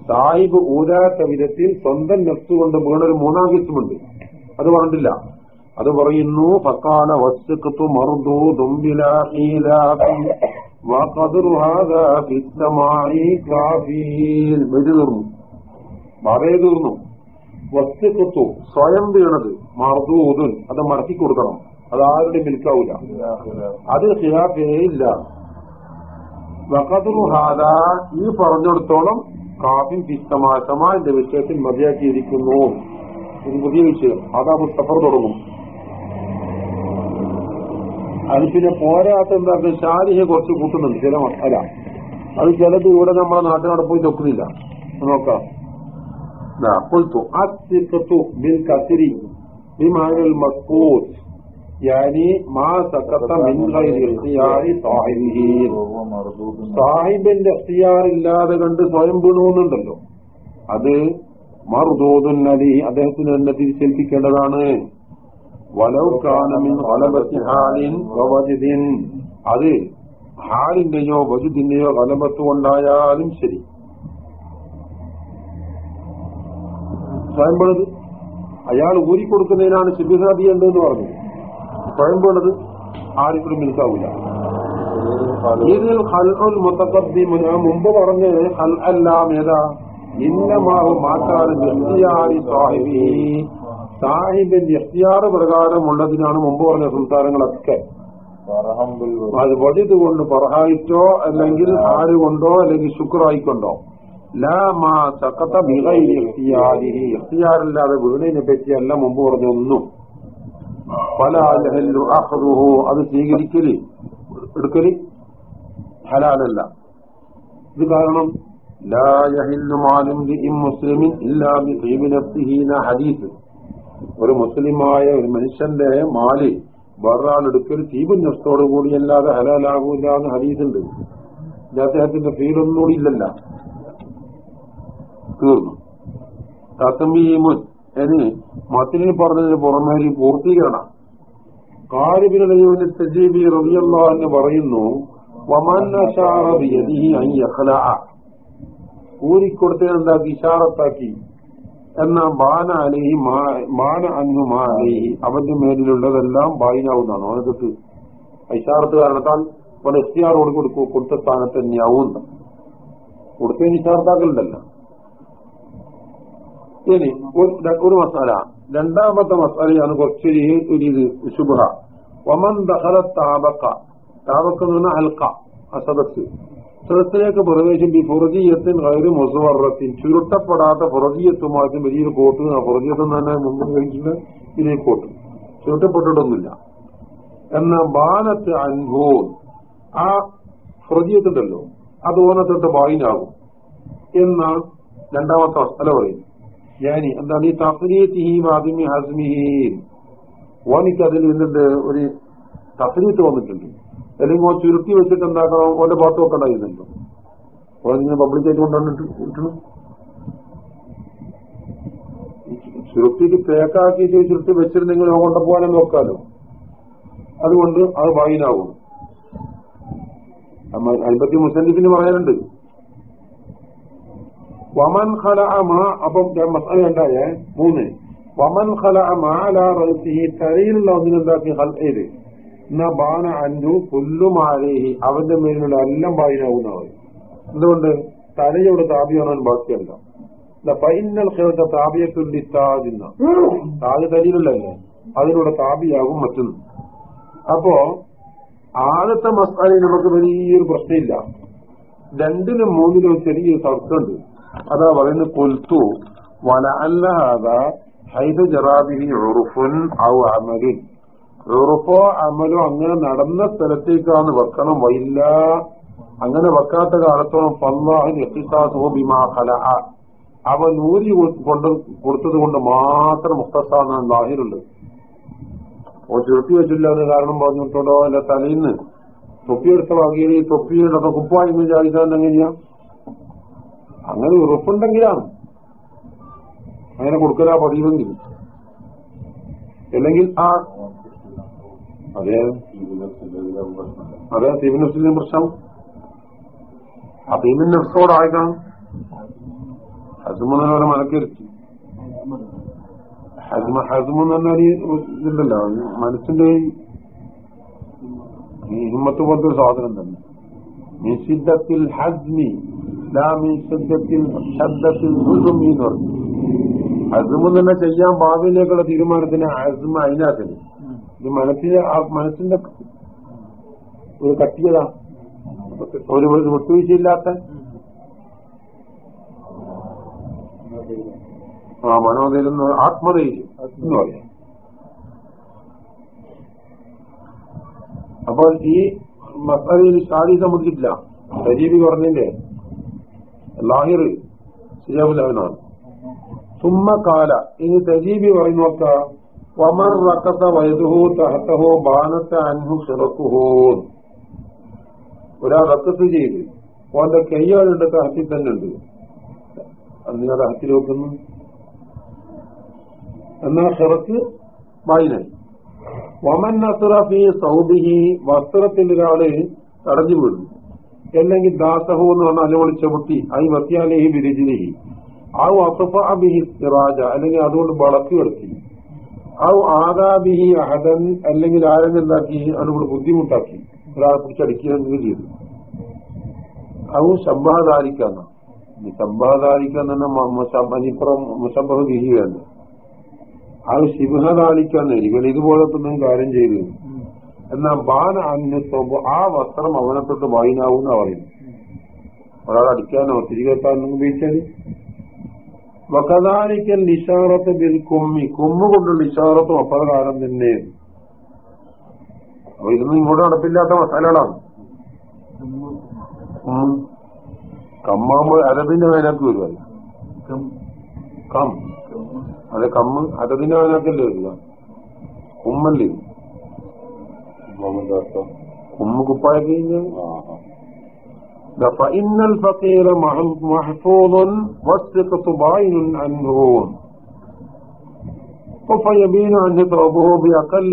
സാഹിബ് ഊരാത്ത വിധത്തിൽ സ്വന്തം നെഫ്സ് കൊണ്ട് വീണൊരു മൂന്നാം കിസ്മുണ്ട് അത് പറഞ്ഞിട്ടില്ല അത് പറയുന്നു ഫക്കാല വസ്തുക്കത്തു മർദു തീർന്നു ബാബയെ തീർന്നു വസ്തുക്കത്തു സ്വയം വീണത് മർദൂദുൻ അത് മടക്കി കൊടുക്കണം അത് ആരുടെ മിൽക്കാവൂല അത് ഖിലാഫേ ഇല്ല വഖദുറു ഹാദ ഈ പറഞ്ഞിടത്തോളം കാഫിൻ ഫിസ്തമാ സമാന്റെ വിഷയത്തിൽ മതിയാക്കിയിരിക്കുന്നു ഇത് പുതിയ വിഷയം അതാ മുസ്തഫർ തുടങ്ങും അത് പിന്നെ പോരാത്ത എന്താ ശാരിയെ കുറച്ച് കൂട്ടുന്നുണ്ട് ചില അല്ല അത് ചിലത് ഇവിടെ നമ്മളെ നാട്ടിനോട് പോയി നോക്കുന്നില്ല നോക്കാം قلت الثقة بالكسر بمعنى المسقوط يعني ما سقط من غير اختيار صاحبه സാഹിബിന്റെ എഖ്തിയാർ ഇല്ലാതെ കണ്ട് സ്വയം വീണുന്നുണ്ടല്ലോ അത് മറുദോതുൻ നദി അദ്ദേഹത്തിന് തന്നെ തിരിച്ചേൽപ്പിക്കേണ്ടതാണ് വലൗക്കാനമിൻ വലബത്തിഹാലിൻ വവജിദിൻ അത് ഹാലിന്റെയോ വജുദിന്റെയോ വലബത്ത് കൊണ്ടായാലും ശരി സ്വയംപെടുന്നത് അയാൾ ഊരിക്കൊടുക്കുന്നതിനാണ് ശുദ്ധിസാധി എന്ന് പറഞ്ഞു സ്വയംപെടുന്നത് ആർക്കും മിൽക്കാവൂല. ഇതിൽ ഹൽഉൽ മുത്തഖദ്ദിമുന മുമ്പ് പറഞ്ഞത് ഹൽ അല്ലാം ഏതാ മാറ്റാറ് നിർത്തിയാറി സാഹിബി. സാഹിബിന്റെ എഫ്തിയാറ് പ്രകാരമുള്ളതിനാണ് മുമ്പ് പറഞ്ഞ സംസാരങ്ങളൊക്കെ. അത് വടിത് കൊണ്ട് പറഹായിട്ടോ അല്ലെങ്കിൽ ആര് കൊണ്ടോ അല്ലെങ്കിൽ ശുക്രായിക്കൊണ്ടോ. ലാ വീടിനെ പറ്റിയല്ല മുമ്പ് പറഞ്ഞ ലഹല്ലു അഹ്റുഹു അത് സ്വീകരിക്കൽ എടുക്കൽ ഹലാലല്ല. ഇത് കാരണം ഹദീസ്. ഒരു മുസ്ലിമായ ഒരു മനുഷ്യന്റെ മാൽ വേറൊരാൾ എടുക്കൽ തീപൻ നഷ്ടത്തോടു കൂടിയല്ലാതെ ഹലാലാകൂല എന്ന് ഹരീസുണ്ട് അദ്ദേഹത്തിന്റെ ഫീലൊന്നുകൂടി ഇല്ലല്ല. തീർന്നു. തസമീമുൻ ഇനി മത്തിനെ പറഞ്ഞതിന് പുറമേ ഒരു പൂർത്തീകരണം. എന്ന് പറയുന്നു ഊരിക്കൊടുത്തതിനെന്താക്കി ഇഷാറത്താക്കി എന്നാ ബാന അലേഹി മാന അന്നു മാ അലേഹി. അവന്റെ മേലിലുള്ളതെല്ലാം ബായിനാവുന്നതാണ്. അവനക്ക് ഐഷാറത്ത് കാരണത്താൽ ഇവിടെ എസ് ആർ കൊടുക്കും കൊടുത്ത സ്ഥാനത്ത് തന്നെയാവും കൊടുത്തതിന് ഇഷാർത്താക്കലുണ്ടല്ലോ ഇനി ഒരു മസാല. രണ്ടാമത്തെ മസാലയാണ് കുറച്ച് ഒരിത് ശുഭ വമൻ ദഹല താപക്ക താപക്ക എന്ന് പറഞ്ഞാൽ അൽക്ക അസദസ്. സദസ്സിലേക്ക് പ്രവേശം ഈ ഫുറജീയത്തിൻ കയറി മുസവർറത്തിൻ ചുരുട്ടപ്പെടാത്ത ഫുറജീയത്തുമായിട്ടും വലിയൊരു കോട്ട് ഫുറജീയത്ത് തന്നെ മുമ്പ് കഴിച്ചിട്ട് ഇതിനെ കോട്ട്. ചുരുട്ടപ്പെട്ടിട്ടൊന്നുമില്ല. എന്ന ബാനത്ത് അൻഭൂൻ ആ ഫുറജീയത്തുണ്ടല്ലോ അത് ഓനത്തിട്ട് ബായിനാകും. എന്നാണ് രണ്ടാമത്തെ അവസ്ഥ പറയും ഞാനി എന്താണ് ഈ തഫ്രീത്തിഹീം ആദിമി ഹസ്മിഹി ഓനിക്ക് അതിൽ നിന്നിട്ട് ഒരു തഫ്രീത്ത് വന്നിട്ടുണ്ട് അല്ലെങ്കിൽ ഓ ചുരുക്കി വെച്ചിട്ട് എന്താക്കണം ഓന്റെ പാട്ട് ഒക്കെ ഉണ്ടായിരുന്നല്ലോ ഓനിങ്ങനെ പബ്ലിക്കായിട്ട് കൊണ്ടുവന്നിട്ട് ഇട്ടണം തേക്കാക്കി തേക്കാക്കിയിട്ട് വെച്ചിട്ട് വെച്ചിരുന്നെങ്കിൽ ഓ കൊണ്ടുപോകാനും നോക്കാലോ അതുകൊണ്ട് അത് വായിനാകും അമ്പത്തി മുസന്നിഫിന് പറയാനുണ്ട്. വമൻ ഖല മാ അപ്പം മസാല ഉണ്ടായേ മൂന്ന്. വമൻ ഖല മാല റസിഹി തലയിലുള്ള ഒന്നിനെന്താക്കി ഹൽ ചെയ്ത് എന്നാ ബാന അഞ്ചു പുല്ലുമാലേഹി അവന്റെ മേലിലുള്ള എല്ലാം ബായിനാവുന്നവർ എന്തുകൊണ്ട്? തലയോട് താപിയാണാൻ ബാക്കിയല്ല. പൈന്നൽ കേട്ട താപിയത്തുള്ളി താജിന്ന താജ് തലയിലുള്ളല്ലേ? അതിലൂടെ താപിയാകും മറ്റൊന്ന്. അപ്പോ ആദ്യത്തെ മസാലയിൽ നമുക്ക് വലിയൊരു പ്രശ്നമില്ല. രണ്ടിനും മൂന്നിലും ചെറിയൊരു തർക്കമുണ്ട്. അതാ പറയുന്നത് കൊൽത്തു വല അല്ലാത ഹൈദ ജറാബിഹി ഉറുഫുൻ ഔ അമലിൻ. ഉറുഫോ അമലോ അങ്ങനെ നടന്ന സ്ഥലത്തേക്കാണ് വെക്കണം. വൈല്ല അങ്ങനെ വെക്കാത്ത കാലത്തോളം ഫല്ലാഹിൻ എത്തിസാസോ ബിമാ ഫല അവ നൂരി കൊണ്ട് കൊടുത്തത് കൊണ്ട് മാത്രം മുക്തസാണ് ലാഹിറുണ്ട് ഓ ചുരുട്ടി വെച്ചില്ല എന്ന് കാരണം പറഞ്ഞിട്ടുണ്ടോ? അല്ല നിന്ന് തൊപ്പിയെടുത്ത വകയിൽ തൊപ്പിയുടെ കുപ്പായി ചാടിക്കാൻ എങ്ങനെയാ അങ്ങനെ ഉറപ്പുണ്ടെങ്കിലാണ്. അങ്ങനെ കൊടുക്കലാ പതിവെങ്കിൽ. അല്ലെങ്കിൽ ആ അതെ. അതെ തീമിൻ നഫ്സിന്റെ പ്രശ്നം. ആ തീമിൻ നഫ്സോടായിക്കണം ഹസുമെന്ന് പറഞ്ഞ മനക്കരുത്തി. ഹസ്മ ഹസ്മെന്ന് പറഞ്ഞാൽ ഇതുണ്ടല്ലോ മനസ്സിന്റെ ഈ ഹിമ്മത്ത് പോലത്തെ ഒരു സാധനം തന്നെ. നിഷിദ്ധത്തിൽ ഹസ്മി ഇസ്ലാമിൽ ശബ്ദത്തിൽ എന്ന് പറഞ്ഞു. അസുമ തന്നെ ചെയ്യാൻ ഭാവിയിലേക്കുള്ള തീരുമാനത്തിന് അസുമ അതിനകത്തിന്. ഇത് മനസ്സിന്റെ മനസ്സിന്റെ ഒരു കട്ടിയതാ. ഒരു വിട്ടുവീഴ്ചയില്ലാത്ത ആ മനോധൈര്യം ആത്മധൈര്യം എന്ന് അപ്പോൾ ഈ മസാലയിൽ ഷാദി സംബന്ധിച്ചിട്ടില്ല സജീവി പറഞ്ഞതിന്റെ ലാഹിർ ശരിയാവില്ലാവിനാണ് സുമ്മ കാല തജീബി പറയുന്നോക്ക വമർ റക്കത്ത വയതുഹോ തഹത്തഹോ ബാനത്ത അൻഹു ഷിറക്കുഹോ ഒരാൾ റക്കത്ത് ചെയ്ത് ഓന്റെ കയ്യാളുണ്ട് തഹത്തിൽ തന്നെ ഉണ്ട്. അന്ന് തഹത്തിൽ നോക്കുന്നു എന്നാ ഷിറക്ക് വായിനായി വമൻ നസുറഫി സൗദിഹി വസ്ത്രത്തിൽ ഒരാൾ തടഞ്ഞു വീഴുന്നു അല്ലെങ്കിൽ ദാസഹു എന്ന് പറഞ്ഞാൽ അലോളി ചവിട്ടി ഐ വത്യാലേഹി വിരജിലേഹി ആ വസഫിഹി സിറാജ. അല്ലെങ്കിൽ അതുകൊണ്ട് വളക്ക് കിടത്തി ആ ആദാബിഹി അഹദൻ. അല്ലെങ്കിൽ ആരെങ്കിലും എന്താക്കി അതുകൊണ്ട് ബുദ്ധിമുട്ടാക്കി. ഒരാളെ പിടിച്ചടിക്കുകയെങ്കിലും ചെയ്തു. ഔ ശബ്ബാധാരിക്കാന്ന ശബ്ബാധാരിക്കാന്ന് തന്നെ അനിപ്പുറം മുഷബഹ ബിഹി വേണ്ട. അത് ഇവൻ ഇതുപോലെ തന്നെ കാര്യം ചെയ്തു എന്നാ ബാന അന്യത്വം ആ വസ്ത്രം അവനെ തൊട്ട് വായിനാവൂന്ന പറയുന്നു ഒരാൾ അടിക്കാനോ തിരികെത്താനോ ഉപയോഗിച്ചാൽ വകദാലിക്കൽ നിഷാറത്ത് ബിൽ കുമ്മി. കുമ്മ കൊണ്ടുള്ള നിഷാറത്തും അപ്രകാരം തന്നെ. അപ്പൊ ഇതൊന്നും ഇങ്ങോട്ട് നടപ്പില്ലാത്ത മസാലകളാണ്. കമ്മാകുമ്പോൾ അരബിന്റെ വേനാക്ക് വരുവല്ല കം. അതെ കമ്മ് അരബിന്റെ വേനാക്കല്ലേ വരിക കുമ്മല്ലേ? കുമ്മ് കുപ്പായ കഴിഞ്ഞാൽ فإن الفقير محفوظ والثقة باين عنه فيبين عنه ثوبه بأقل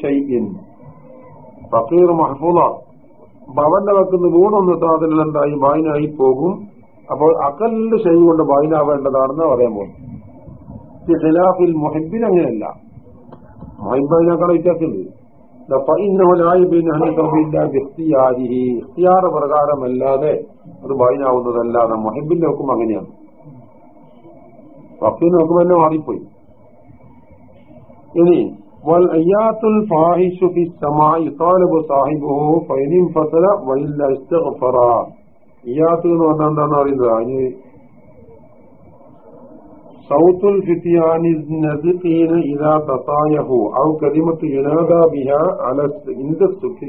شيء ഫക്കീർ മഹഫൂള ഭവന്റെ വെക്കുന്ന വീണൊന്നിട്ട് അതിലെന്തായി ബായിനായി പോകും അപ്പോൾ അകല്ല് ശൈ കൊണ്ട് ബായിനാവേണ്ടതാണെന്ന് പറയാൻ പോകും ഖിലാഫിൽ മുഹബിൻ അങ്ങനെയല്ല മുഹബിനേക്കാൾ വ്യത്യാസമുണ്ട് ഇഖ്തിയാർ പ്രകാരമല്ലാതെ അത് ബായിനാവുന്നതല്ലാതെ മൊഹബിന്റെ നോക്കുമ്പോൾ അങ്ങനെയാണ് ഫക്കീർ നോക്കുമ്പോൾ തന്നെ മാറിപ്പോയി ഇനി والأيات الفاحش في السماء يطالب صاحبه فإن انفصل وإلا استغفر ഇയാത്ത് എന്ന് പറഞ്ഞാൽ എന്താണെന്ന് അറിയുന്നത് അതിന് സൗത്തുൽ الفتيان നസിഖീന ഇദാ تطايحوا ഔ കലിമത്ത് ينادى ബിഹ على عند السكر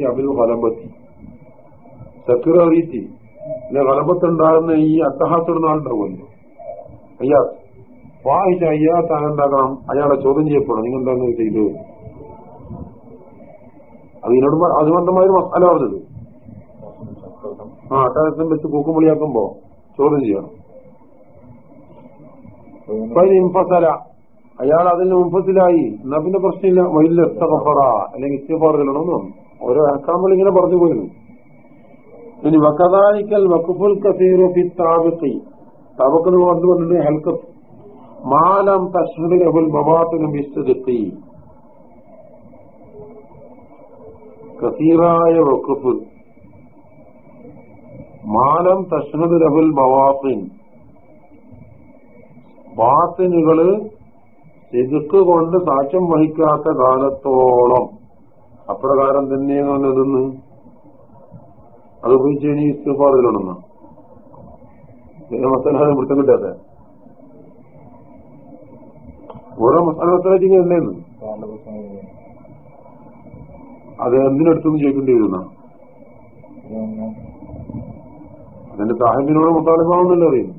സക്കിർ അറിയിച്ച് പിന്നെ ഗലബത്ത് ഉണ്ടാകുന്ന ഈ അട്ടഹാസുന്ന ആളുണ്ടാവുമല്ലോ അയ്യാ വായിച്ച അയ്യാത്ത് ആണെന്താകണം അയാളെ ചോദ്യം ചെയ്യപ്പെടണം. നിങ്ങൾ എന്താണ് ചെയ്തു? അത് ഇതിനോട് അതുബന്ധമായ മസാല പറഞ്ഞത്. ആ അട്ടഹാസം വെച്ച് കൂക്കുമുളിയാക്കുമ്പോ ചോദ്യം ചെയ്യണം. അയാൾ അതിന് മുമ്പത്തിലായി എന്നാ പിന്നെ പ്രശ്നമില്ല. വലിയ എസ്തഫറ അല്ലെങ്കിൽ വന്നു ഓരോ അക്കാമ്പിൾ ഇങ്ങനെ പറഞ്ഞു പോയിരുന്നു. ഇനി വക്കതായിക്കൽ വക്കുഫുൽ കസീറു ഫി താബിഖി പറഞ്ഞു പറഞ്ഞിട്ട് ഹൽക്കത്ത് മാലം തഷ്ഹദ് ലഹുൽ ബവാത്തിനും വിസ്തുതി കസീറായ വക്കുഫ് മാലം ലഹുൽ ബവാത്തിൻ ബാത്തിനുകൾ ചെതുക്ക് കൊണ്ട് സാക്ഷ്യം വഹിക്കാത്ത കാലത്തോളം. അപ്രകാരം തന്നെയാണ് ഇതെന്ന്? അത് ഉപയോഗിച്ച് ഇനി ഇസ്തുഫാറിലൊന്ന് മസാല വൃത്തം കിട്ടാത്ത? ഓരോ മസാല അല്ലേന്ന് അത് എന്തിനടുത്തെന്ന് ചോദിക്കേണ്ടി വരുന്ന? അതിന്റെ സാഹിബിനോട് മുത്താലിമാവുന്നല്ലോ അറിയുന്നു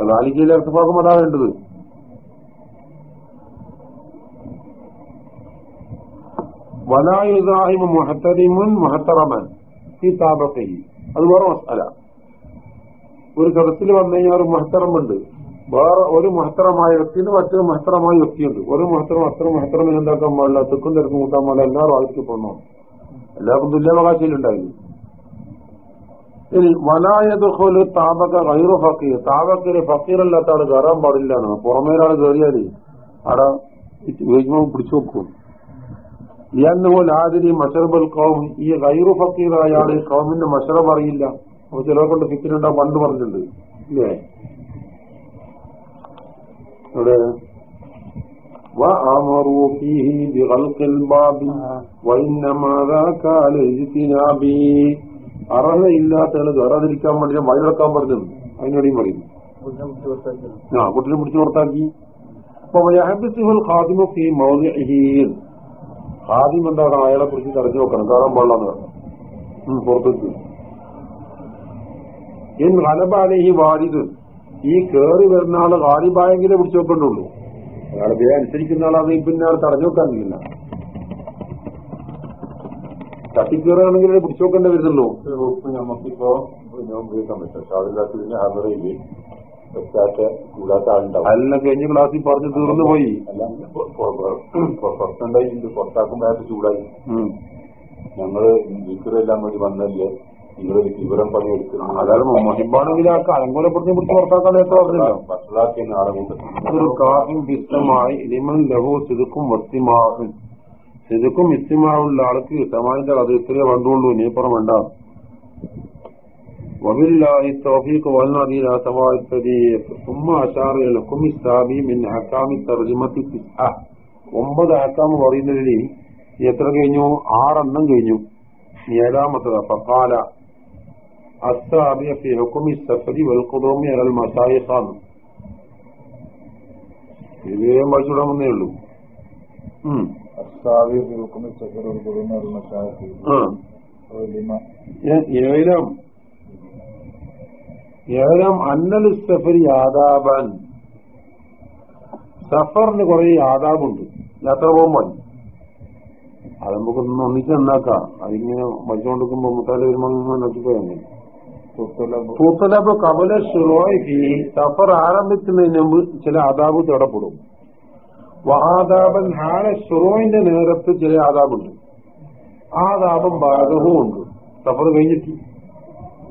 അല്ലേ കദാലിക്കയിലെ അർത്ഥഭാഗം അതാ വേണ്ടത്. വലായുദാഹിമ മുഹത്തരിമുൻ മുഹത്തറമൻ ഈ താപത്തെ അത് വേറെ മസാല. ഒരു സദസ്സിൽ വന്നു കഴിഞ്ഞാൽ ഒരു മഹത്തറമുണ്ട്. വേറെ ഒരു മഹത്തരമായ വ്യക്തിന് മറ്റൊരു മഹത്തരമായ വ്യക്തിയുണ്ട്. ഒരു മഹത്തരം അത്ര മഹത്തരം എന്താക്കാൻ പാടില്ല? തെക്കും തിരക്കും കൂട്ടാൻ പാടില്ല. എല്ലാവരും ആവശ്യപ്പെടണം എല്ലാവർക്കും തുല്യാവകാശയിലുണ്ടായിരുന്നു വലായതുഹോല് താപക ഗൈറു ഫക്കീർ താപക്കിന് ഫക്കീറല്ലാത്ത ആള് കയറാൻ പാടില്ലാണ് പുറമേ ഒരാൾ കയറിയാല് അവിടെ വേഗം പിടിച്ചു വെക്കും ഇയാന്നുപോലെ ആതിരി മഷറബൽ കൗം ഈ ഗൈറു ഫക്കീറായ ആള് കൗമിന്റെ മഷറബ് അറിയില്ല അപ്പൊ ചിലരെ കൊണ്ട് ഫിക്കിനുണ്ടാ പണ്ട് പറഞ്ഞിട്ടുണ്ട് ഇല്ലേ ഇവിടെ وأمروا فيه بغلق الباب وإنما ذاك അർഹതയില്ലാത്ത ആൾ കയറാതിരിക്കാൻ വേണ്ടി ഞാൻ വഴിവിളക്കാൻ പറഞ്ഞത് അതിനോടെയും പറയുന്നു ആ കുട്ടിനെ പിടിച്ചു പുറത്താക്കി. അപ്പൊ ഹാബിസുഹൽ എന്താണ് അയാളെ കുറിച്ച് തെരഞ്ഞു നോക്കണം. കയറാൻ പാടില്ലെന്ന് പറഞ്ഞു പുറത്തേക്ക്. ഇൻ ഹലബാലേഹി വാരിദ്. ഈ കേറി വരുന്ന ആൾ ഖാദിബായെങ്കിലേ പിടിച്ചു നോക്കണ്ടുള്ളൂ അയാൾ അനുസരിക്കുന്ന ആളാണെങ്കിൽ പിന്നെ അയാൾ തടഞ്ഞു നോക്കാൻ കഴിയില്ല. തട്ടിക്കേറുകയാണെങ്കിൽ പിടിച്ചു വരുന്നുള്ളൂ വരുന്നല്ലോ നമുക്കിപ്പോ ഉപയോഗിക്കാൻ പറ്റും. കൂടാത്ത ആളുണ്ടാവും. അല്ല കഴിഞ്ഞ ക്ലാസ്സിൽ പറഞ്ഞു തീർന്നു പോയി. പുറത്തുണ്ടായി ചൂടായി. ഞങ്ങൾ വിക്രെല്ലാം വേണ്ടി വന്നല്ലേ നിങ്ങളൊരു വിവരം പണിയെടുക്കണം. അതായത് മഹിബാണെങ്കിൽ ആ അലങ്കോലപ്പെടുത്തി പിടിച്ച് പുറത്താക്കാൻ നേരത്തെ പറഞ്ഞല്ലോ കാഫിൻ വിസ്തമായി ലിമൻ ലഹു സിതുക്കും വസ്തിമാവും സിതുക്കും ഇസ്തിമാവുള്ള ആൾക്ക് ഇസമാന്റെ അത് ഇത്രയേ വേണ്ടുള്ളൂ ഇനിയിപ്പുറം വേണ്ട وبالله التوفيق والنبي لا سواء الطريق ثم أشار إلى الحكم السابي من أحكام الترجمة تسعة ഒമ്പത് അഹക്കാം പറയുന്നതിൽ എത്ര കഴിഞ്ഞു ആറെണ്ണം കഴിഞ്ഞു ഇനി ഏഴാമത്തത് ഫക്കാല السابع في حكم السفر والقدوم على المشايخ ഇതേ വായിച്ചുവിടാമെന്നേ ഉള്ളൂ ഉം. السابع في حكم السفر والقرون والمشايخ ആ. ولما ഏ- ഏലം ഏലം അന്നൽ സഫരി ആദാബൻ സഫറിന് കുറെ ആദാബുണ്ട് യാത്ര പോകുമ്പോൾ അത് നമുക്ക് ഒന്ന് ഒന്നിച്ച് നന്നാക്കാം അതിങ്ങനെ വച്ചുകൊണ്ടിരിക്കുമ്പോ മുത്താല വരുമ്പോൾ നോക്കിപ്പോയാൽ പൂത്തലബ് കബല ഷുറോയ്ക്ക് സഫർ ആരംഭിക്കുന്നതിന് മുമ്പ് ചില ആദാബ് തടപ്പെടും വഹാദാബൻ ഹാല ഷുറോയിന്റെ നേരത്ത് ചില ആദാബുണ്ട് ആദാബും ബാധകവും ഉണ്ട്. സഫർ കഴിഞ്ഞിട്ട്.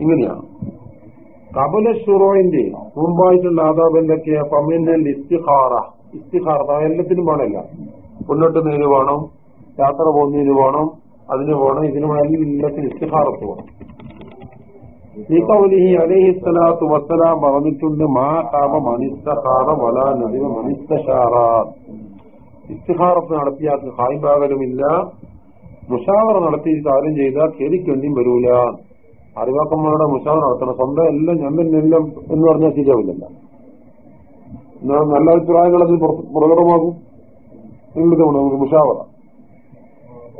ഇങ്ങനെയാണ്. കബല ഷുറോയിന്റെ മുമ്പായിട്ടുള്ള ആദാബ് എന്തൊക്കെയാ? പമിന്നൽ ഇസ്തിഹാറ ഇസ്തിഹാറ എല്ലാത്തിനും വേണമല്ല. മുന്നോട്ട് നേര് വേണം. യാത്ര പോകുന്നതിന് വേണം. അതിന് വേണം. ഇതിന് വേണമെങ്കിൽ എല്ലാത്തിനും ഇസ്തിഹാറത്ത് വേണം. ഈ കൗലിഹി അലൈഹി സ്വലാത്തു വസ്സലാം പറഞ്ഞിട്ടുണ്ട് മാ കാമ മനിസ്തഹാറ വല നദിവ മനിസ്തഷാറ ഇസ്തിഹാറത്ത് നടത്തിയാൽ ഹായ്ഭാകലുമില്ല മുഷാവറ നടത്തി കാര്യം ചെയ്താൽ കേലിക്കൊണ്ടിയും വരൂല അറിവാക്കന്മാരുടെ മുഷാവറ നടത്തണം സ്വന്തം എല്ലാം ഞാൻ തന്നെ എല്ലാം എന്ന് പറഞ്ഞാൽ ശരിയാവില്ലല്ല എന്നാ നല്ല അഭിപ്രായങ്ങൾ അതിൽ പുറ- പ്രകടമാകും നിങ്ങൾക്ക് നമുക്ക് മുഷാവറ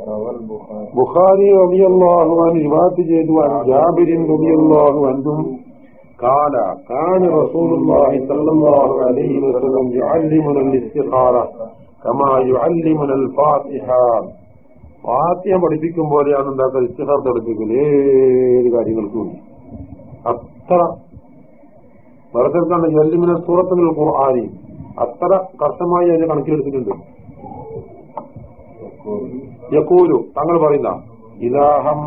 روى البخاري ബുഖാരി റളിയല്ലാഹു അൻഹു റിവായത്ത് ചെയ്തു അൻ ജാബിർ റളിയല്ലാഹു അൻഹു قال كان رسول الله صلى الله عليه وسلم يعلمنا الاستخارة കമായുഅല്ലിമുനൽ ഫാത്തിഹ ഫാത്തിഹ പഠിപ്പിക്കും പോലെയാണ് എന്താക്കുക ഇസ്തിഹാർ പഠിപ്പിക്കൽ ഏത് കാര്യങ്ങൾക്കും. വേണ്ടി അത്ര മറച്ചെടുക്കാണ്ട് എല്ലിമിനെ സൂറത്തുകൾ ഖുർആാനി. അത്ര കർശനമായി അതിനെ കണക്കിലെടുത്തിട്ടുണ്ട്. യക്കൂലു താങ്കൾ പറയുന്ന ഇതാഹം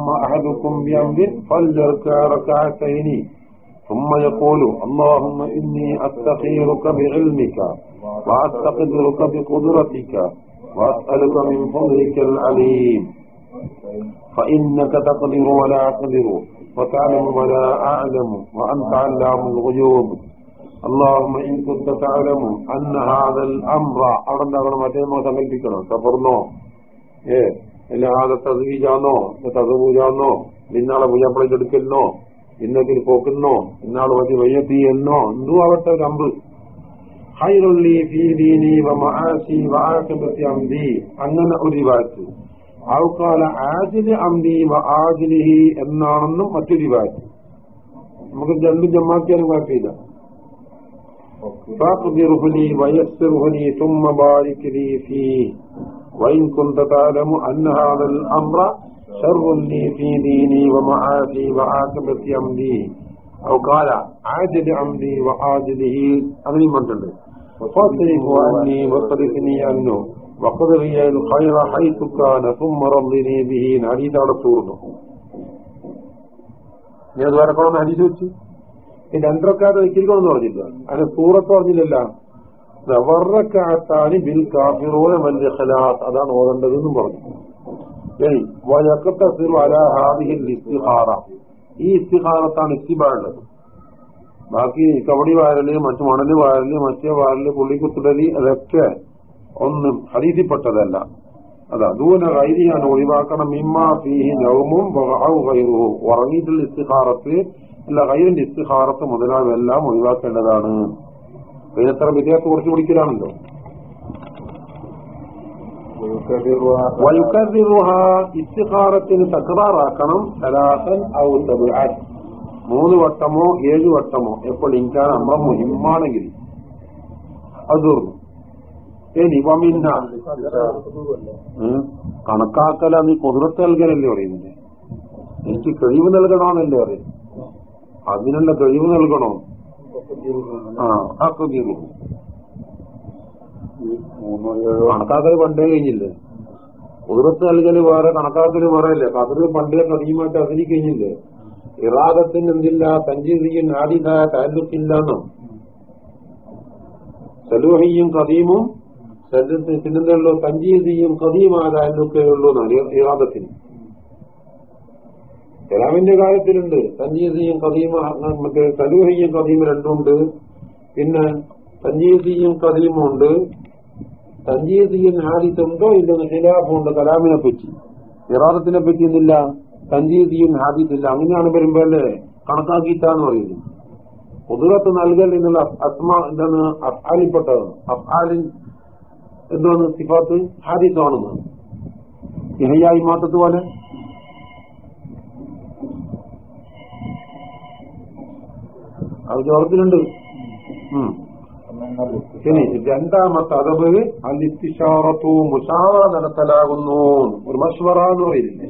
അഹദുക്കും ബിഅംദിൻ ഫല്യർക റകഅതൈനി ثم يقول اللهم إني أستخيرك بعلمك وأستقدرك بقدرتك وأسألك من فضلك العليم فإنك تقدر ولا أقدر وتعلم ولا أعلم وأنت علام الغيوب اللهم إن كنت تعلم أن هذا الأمر أردنا أردنا متى ما سنكتنا سفرنا ഏ അല്ല ആകെ തസവീജാന്നോ തസവൂജാന്നോ ഇന്നാളെ പൂജാപ്പളക്കെടുക്കലിനോ ഇന്നതിന് പോക്കുന്നോ ഇന്നാള് മതി വയ്യത്തി എന്നോ എന്തോ ആവട്ടെ ഒരു അമ്പ് അങ്ങനെ ഒരു വാക്ക് ഔകാല ആജിലി അംദി വ ആജിലിഹി എന്നാണെന്നും മറ്റൊരു വാക്ക് നമുക്ക് രണ്ടും ജമാക്കിയാലും കുഴപ്പമില്ല فاقدره لي ويسره لي ثم بارك لي فيه وإن كنت تعلم أن هذا الأمر شر لي في ديني ومعاشي وعاقبة أمري أو قال عاجل أمري وعاجله أغني من تلك فاصرف عني وصرفني عنه وقدر لي الخير حيث كان ثم رضني به حديث على طورنا നീ അത് വരക്കണമെന്ന് ഹരീസ് വെച്ചു ഈ രണ്ടരക്കാത്ത വയ്ക്കലിക്കണമെന്ന് പറഞ്ഞില്ല അതിന് സൂറത്ത് പറഞ്ഞില്ലല്ല വർറക്കാത്താനി ബിൽ കാഫിറൂന വലിയ ഖലാസ് അതാണ് ഓതേണ്ടതെന്നും പറഞ്ഞു ഇനി വയക്കത്തസിറു അലാ ഹാദിഹിൽ ഇസ്തിഹാറ ഈ ഇസ്തിഹാറത്താണ് ഇസ്തിബാളുള്ളത് ബാക്കി കബടി വാരൽ മറ്റു മണൽ വാരൽ മറ്റേ വാരൽ പുള്ളി പുള്ളിക്കുത്തിടലി അതൊക്കെ ഒന്നും ഹരീതിപ്പെട്ടതല്ല. അതാ ദൂന കൈതി ഞാൻ ഒഴിവാക്കണം. മിമ്മ ഫീഹി ലവമും ഉറങ്ങിയിട്ടുള്ള ഇസ്തിഹാറത്ത് അല്ല കൈരിന്റെ ഇസ്തിഹാറത്ത് മുതലാവെല്ലാം ഒഴിവാക്കേണ്ടതാണ്. അതിനെത്ര വിദ്യാർത്ഥി കുറച്ച് പിടിക്കലാണല്ലോ വയുക്കറിറുഹ ഇസ്തിഹാറത്തിന് തകരാറാക്കണം. സലാസൻ ഔ തബുആൻ മൂന്ന് വട്ടമോ ഏഴ് വട്ടമോ എപ്പോൾ ഇൻകാൻ അമ്രം മുഹിമാണെങ്കിൽ അത്. തീർന്നു ഇനി വമിന്ന. കണക്കാക്കല നീ കുതിരത്ത് നൽകലല്ലേ പറയുന്നത് എനിക്ക് കഴിവ് നൽകണമെന്നല്ലേ പറയുന്നത് അതിനുള്ള കഴിവ് നൽകണോ? ആ കണക്കാക്കൽ ജീവിക്കും മൂന്നോ ഏഴോ. കണക്കാക്കൽ പണ്ടേ കഴിഞ്ഞില്ലേ? കുതിർത്ത് നൽകൽ വേറെ കണക്കാക്കൽ വേറെ അല്ലേ? കതിർ പണ്ടേ കഴിയുമായിട്ട് അതിന് കഴിഞ്ഞില്ലേ? ഇറാദത്തിന് എന്തില്ല സഞ്ചീതിയും ആദിത താലൂക്കില്ല എന്നും സലൂഹിയും കദീമും പിന്നെന്തല്ലോ സഞ്ചീതിയും കദീമായ താലൂക്കേ ഉള്ളൂ എന്നാണ് ഇറാദത്തിന്. കലാമിന്റെ കാര്യത്തിലുണ്ട് സഞ്ജീതിയും കദീമ മറ്റേ സലൂഹിയും കദീമ രണ്ടുണ്ട് പിന്നെ സഞ്ജീതിയും കദീമും ഉണ്ട്. സഞ്ചീതിയും ഹാദിത്തുണ്ടോ ഇല്ലെന്ന് ഖിലാഫുണ്ട് കലാമിനെ പറ്റി. ഇറാദത്തിനെ പറ്റി ഒന്നില്ല സഞ്ചീതിയും ഹാദിത്തില്ല അങ്ങനെയാണ് വരുമ്പോ അല്ലേ? കണക്കാക്കിയിട്ടാന്ന് പറയുന്നത്. കുതിരത്ത് നൽകൽ എന്നുള്ള അസ്മ എന്താണ്? അഫ്ആലിൽപ്പെട്ടതാണ് അഫ്ആലിൻ എന്താണ് സിഫാത്ത്? ഹാദിത്താണെന്ന് ഇഹയായി മാത്തത് പോലെ. അത് ചോർത്തിലുണ്ട് ഉം. ഇനി രണ്ടാമത്തെ അതവ് അലിത്തിഷാറത്തു മുഷാറ നടത്തലാകുന്നു ഒരു മഷ്വറ എന്ന് പറയുന്നില്ലേ?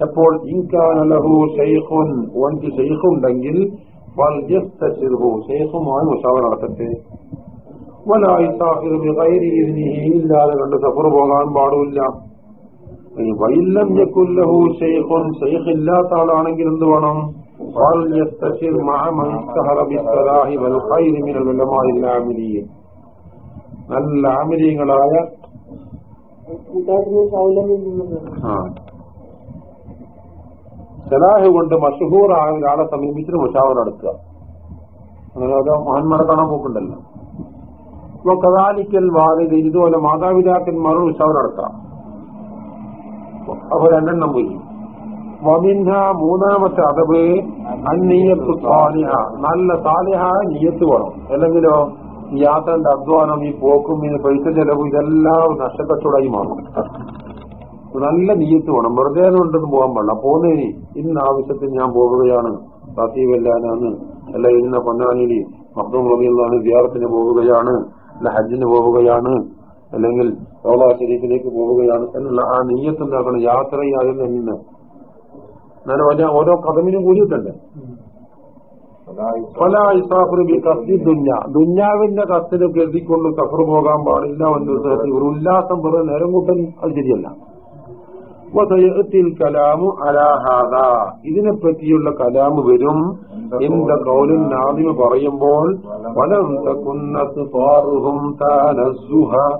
അപ്പോൾ ഇൻകാനലഹു ഷെയ്ഖുൻ ഓൻക്ക് ഷെയ്ഖുണ്ടെങ്കിൽ ഷെയ്ഖുമായി മുഷാവ നടത്തട്ടെ. ഇല്ലാതെ കണ്ട് സഫർ പോകാൻ പാടില്ല. വൈല്ലം ഞക്കുല്ലഹു ഷെയ്ഖുൻ ഷെയ്ഖ് ഇല്ലാത്ത ആളാണെങ്കിൽ എന്ത് വേണം? നല്ല ആമിരിയങ്ങളായ ആ. സലാഹ് കൊണ്ട് മഷഹൂറായ ഒരാളെ സമീപിച്ചിട്ട് മുഷാവർ നടത്തുക അത് മഹാന്മാരെ കാണാൻ പോക്കുണ്ടല്ലോ. ഇപ്പൊ കഥാലിക്കൽ വാലിത് ഇതുപോലെ മാതാപിതാക്കന്മാർ മുഷാവർ നടത്താം അപ്പൊ രണ്ടെണ്ണം പോയി. വമിന്ന മൂന്നാമത്തെ അതവ് അന്നീയത്ത് സാലിഹ. നല്ല സാലിഹായ നീയത്ത് വേണം. അല്ലെങ്കിലോ ഈ യാത്രന്റെ അധ്വാനം ഈ പോക്കും ഈ പൈസ ചെലവ് ഇതെല്ലാം നഷ്ടക്കച്ചവടമായി മാറും. നല്ല നീയത്ത് വേണം. വെറുതെ കൊണ്ടൊന്നും പോകാൻ പാടില്ല. പോകുന്നതിന് ഇന്ന ആവശ്യത്തിന് ഞാൻ പോവുകയാണ് സസീവല്ലാനാണ് അല്ല ഇന്ന പൊന്നാനിനി മക്തം റബിയാണ് വിദ്യാർത്ഥിന് പോവുകയാണ് അല്ല ഹജ്ജിന് പോവുകയാണ് അല്ലെങ്കിൽ ഓളാ ശരീഫിലേക്ക് പോവുകയാണ് എന്നുള്ള ആ നീയത്ത് എന്താക്കണം? യാത്ര ചെയ്യാതെ തന്നെ ഞാൻ ഓരോ കഥമിനും കൂടിയിട്ടുണ്ട്. ദുഞ്ഞാവിന്റെ കസ്തിന് കരുതിക്കൊണ്ട് സഫർ പോകാൻ പാടില്ല. ഉല്ലാസം വെറുതെ നേരം കൂട്ടൽ അത് ശരിയല്ല. കലാമു അലാഹാദ ഇതിനെ പറ്റിയുള്ള കലാമ് വരും. എന്റെ കൗലിൻ നാദിമ പറയുമ്പോൾ വലം തകുന്നത്ത് ഫാറുഹും താനസുഹ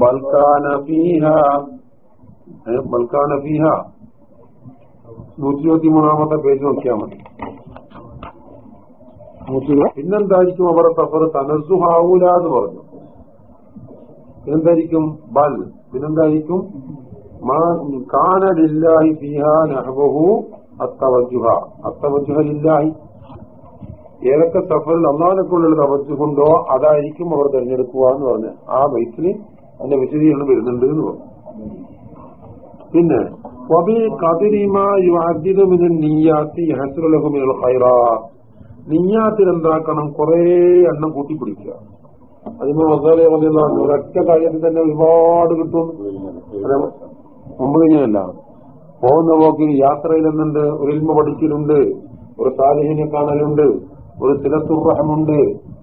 ബൽക്കാന ഫീഹ. ബൽക്കാന ഫീഹ നൂറ്റി ഇരുപത്തി മൂന്നാമത്തെ പേജ് നോക്കിയാൽ മതി. പിന്നെന്തായിരിക്കും അവരുടെ സഫർ? തനസുഹാവൂല എന്ന് പറഞ്ഞു. പിന്നെന്തായിരിക്കും ബൽ. പിന്നെന്തായിരിക്കും? കാനലില്ലാഹി ഫിഹാ നഹ്ബഹു അത്തവജുഹ ലില്ലാഹി. ഏതൊക്കെ സഫറിൽ അള്ളാഹിനെക്കൊണ്ടുള്ള തവജുഹുണ്ടോ അതായിരിക്കും അവർ തെരഞ്ഞെടുക്കുക എന്ന് പറഞ്ഞ്. ആ ബൈക്കിൽ അതിന്റെ വിശദീകരണം വരുന്നുണ്ട് എന്ന് പറഞ്ഞു. പിന്നെ നീയാത്തിൽ എന്താക്കണം? കുറെ എണ്ണം കൂട്ടിപ്പിടിക്കുക. അതിന് ഒരൊറ്റ കാര്യത്തിൽ തന്നെ ഒരുപാട് കിട്ടും. മുമ്പ് കഴിഞ്ഞതല്ല പോകുന്ന പോക്കിൽ യാത്രയിൽ എന്തുണ്ട് ഒരു ഇൽമ പഠിക്കലുണ്ട് ഒരു സാലിഹിനെ കാണലുണ്ട് ഒരു തിലത്തുറഹമുണ്ട്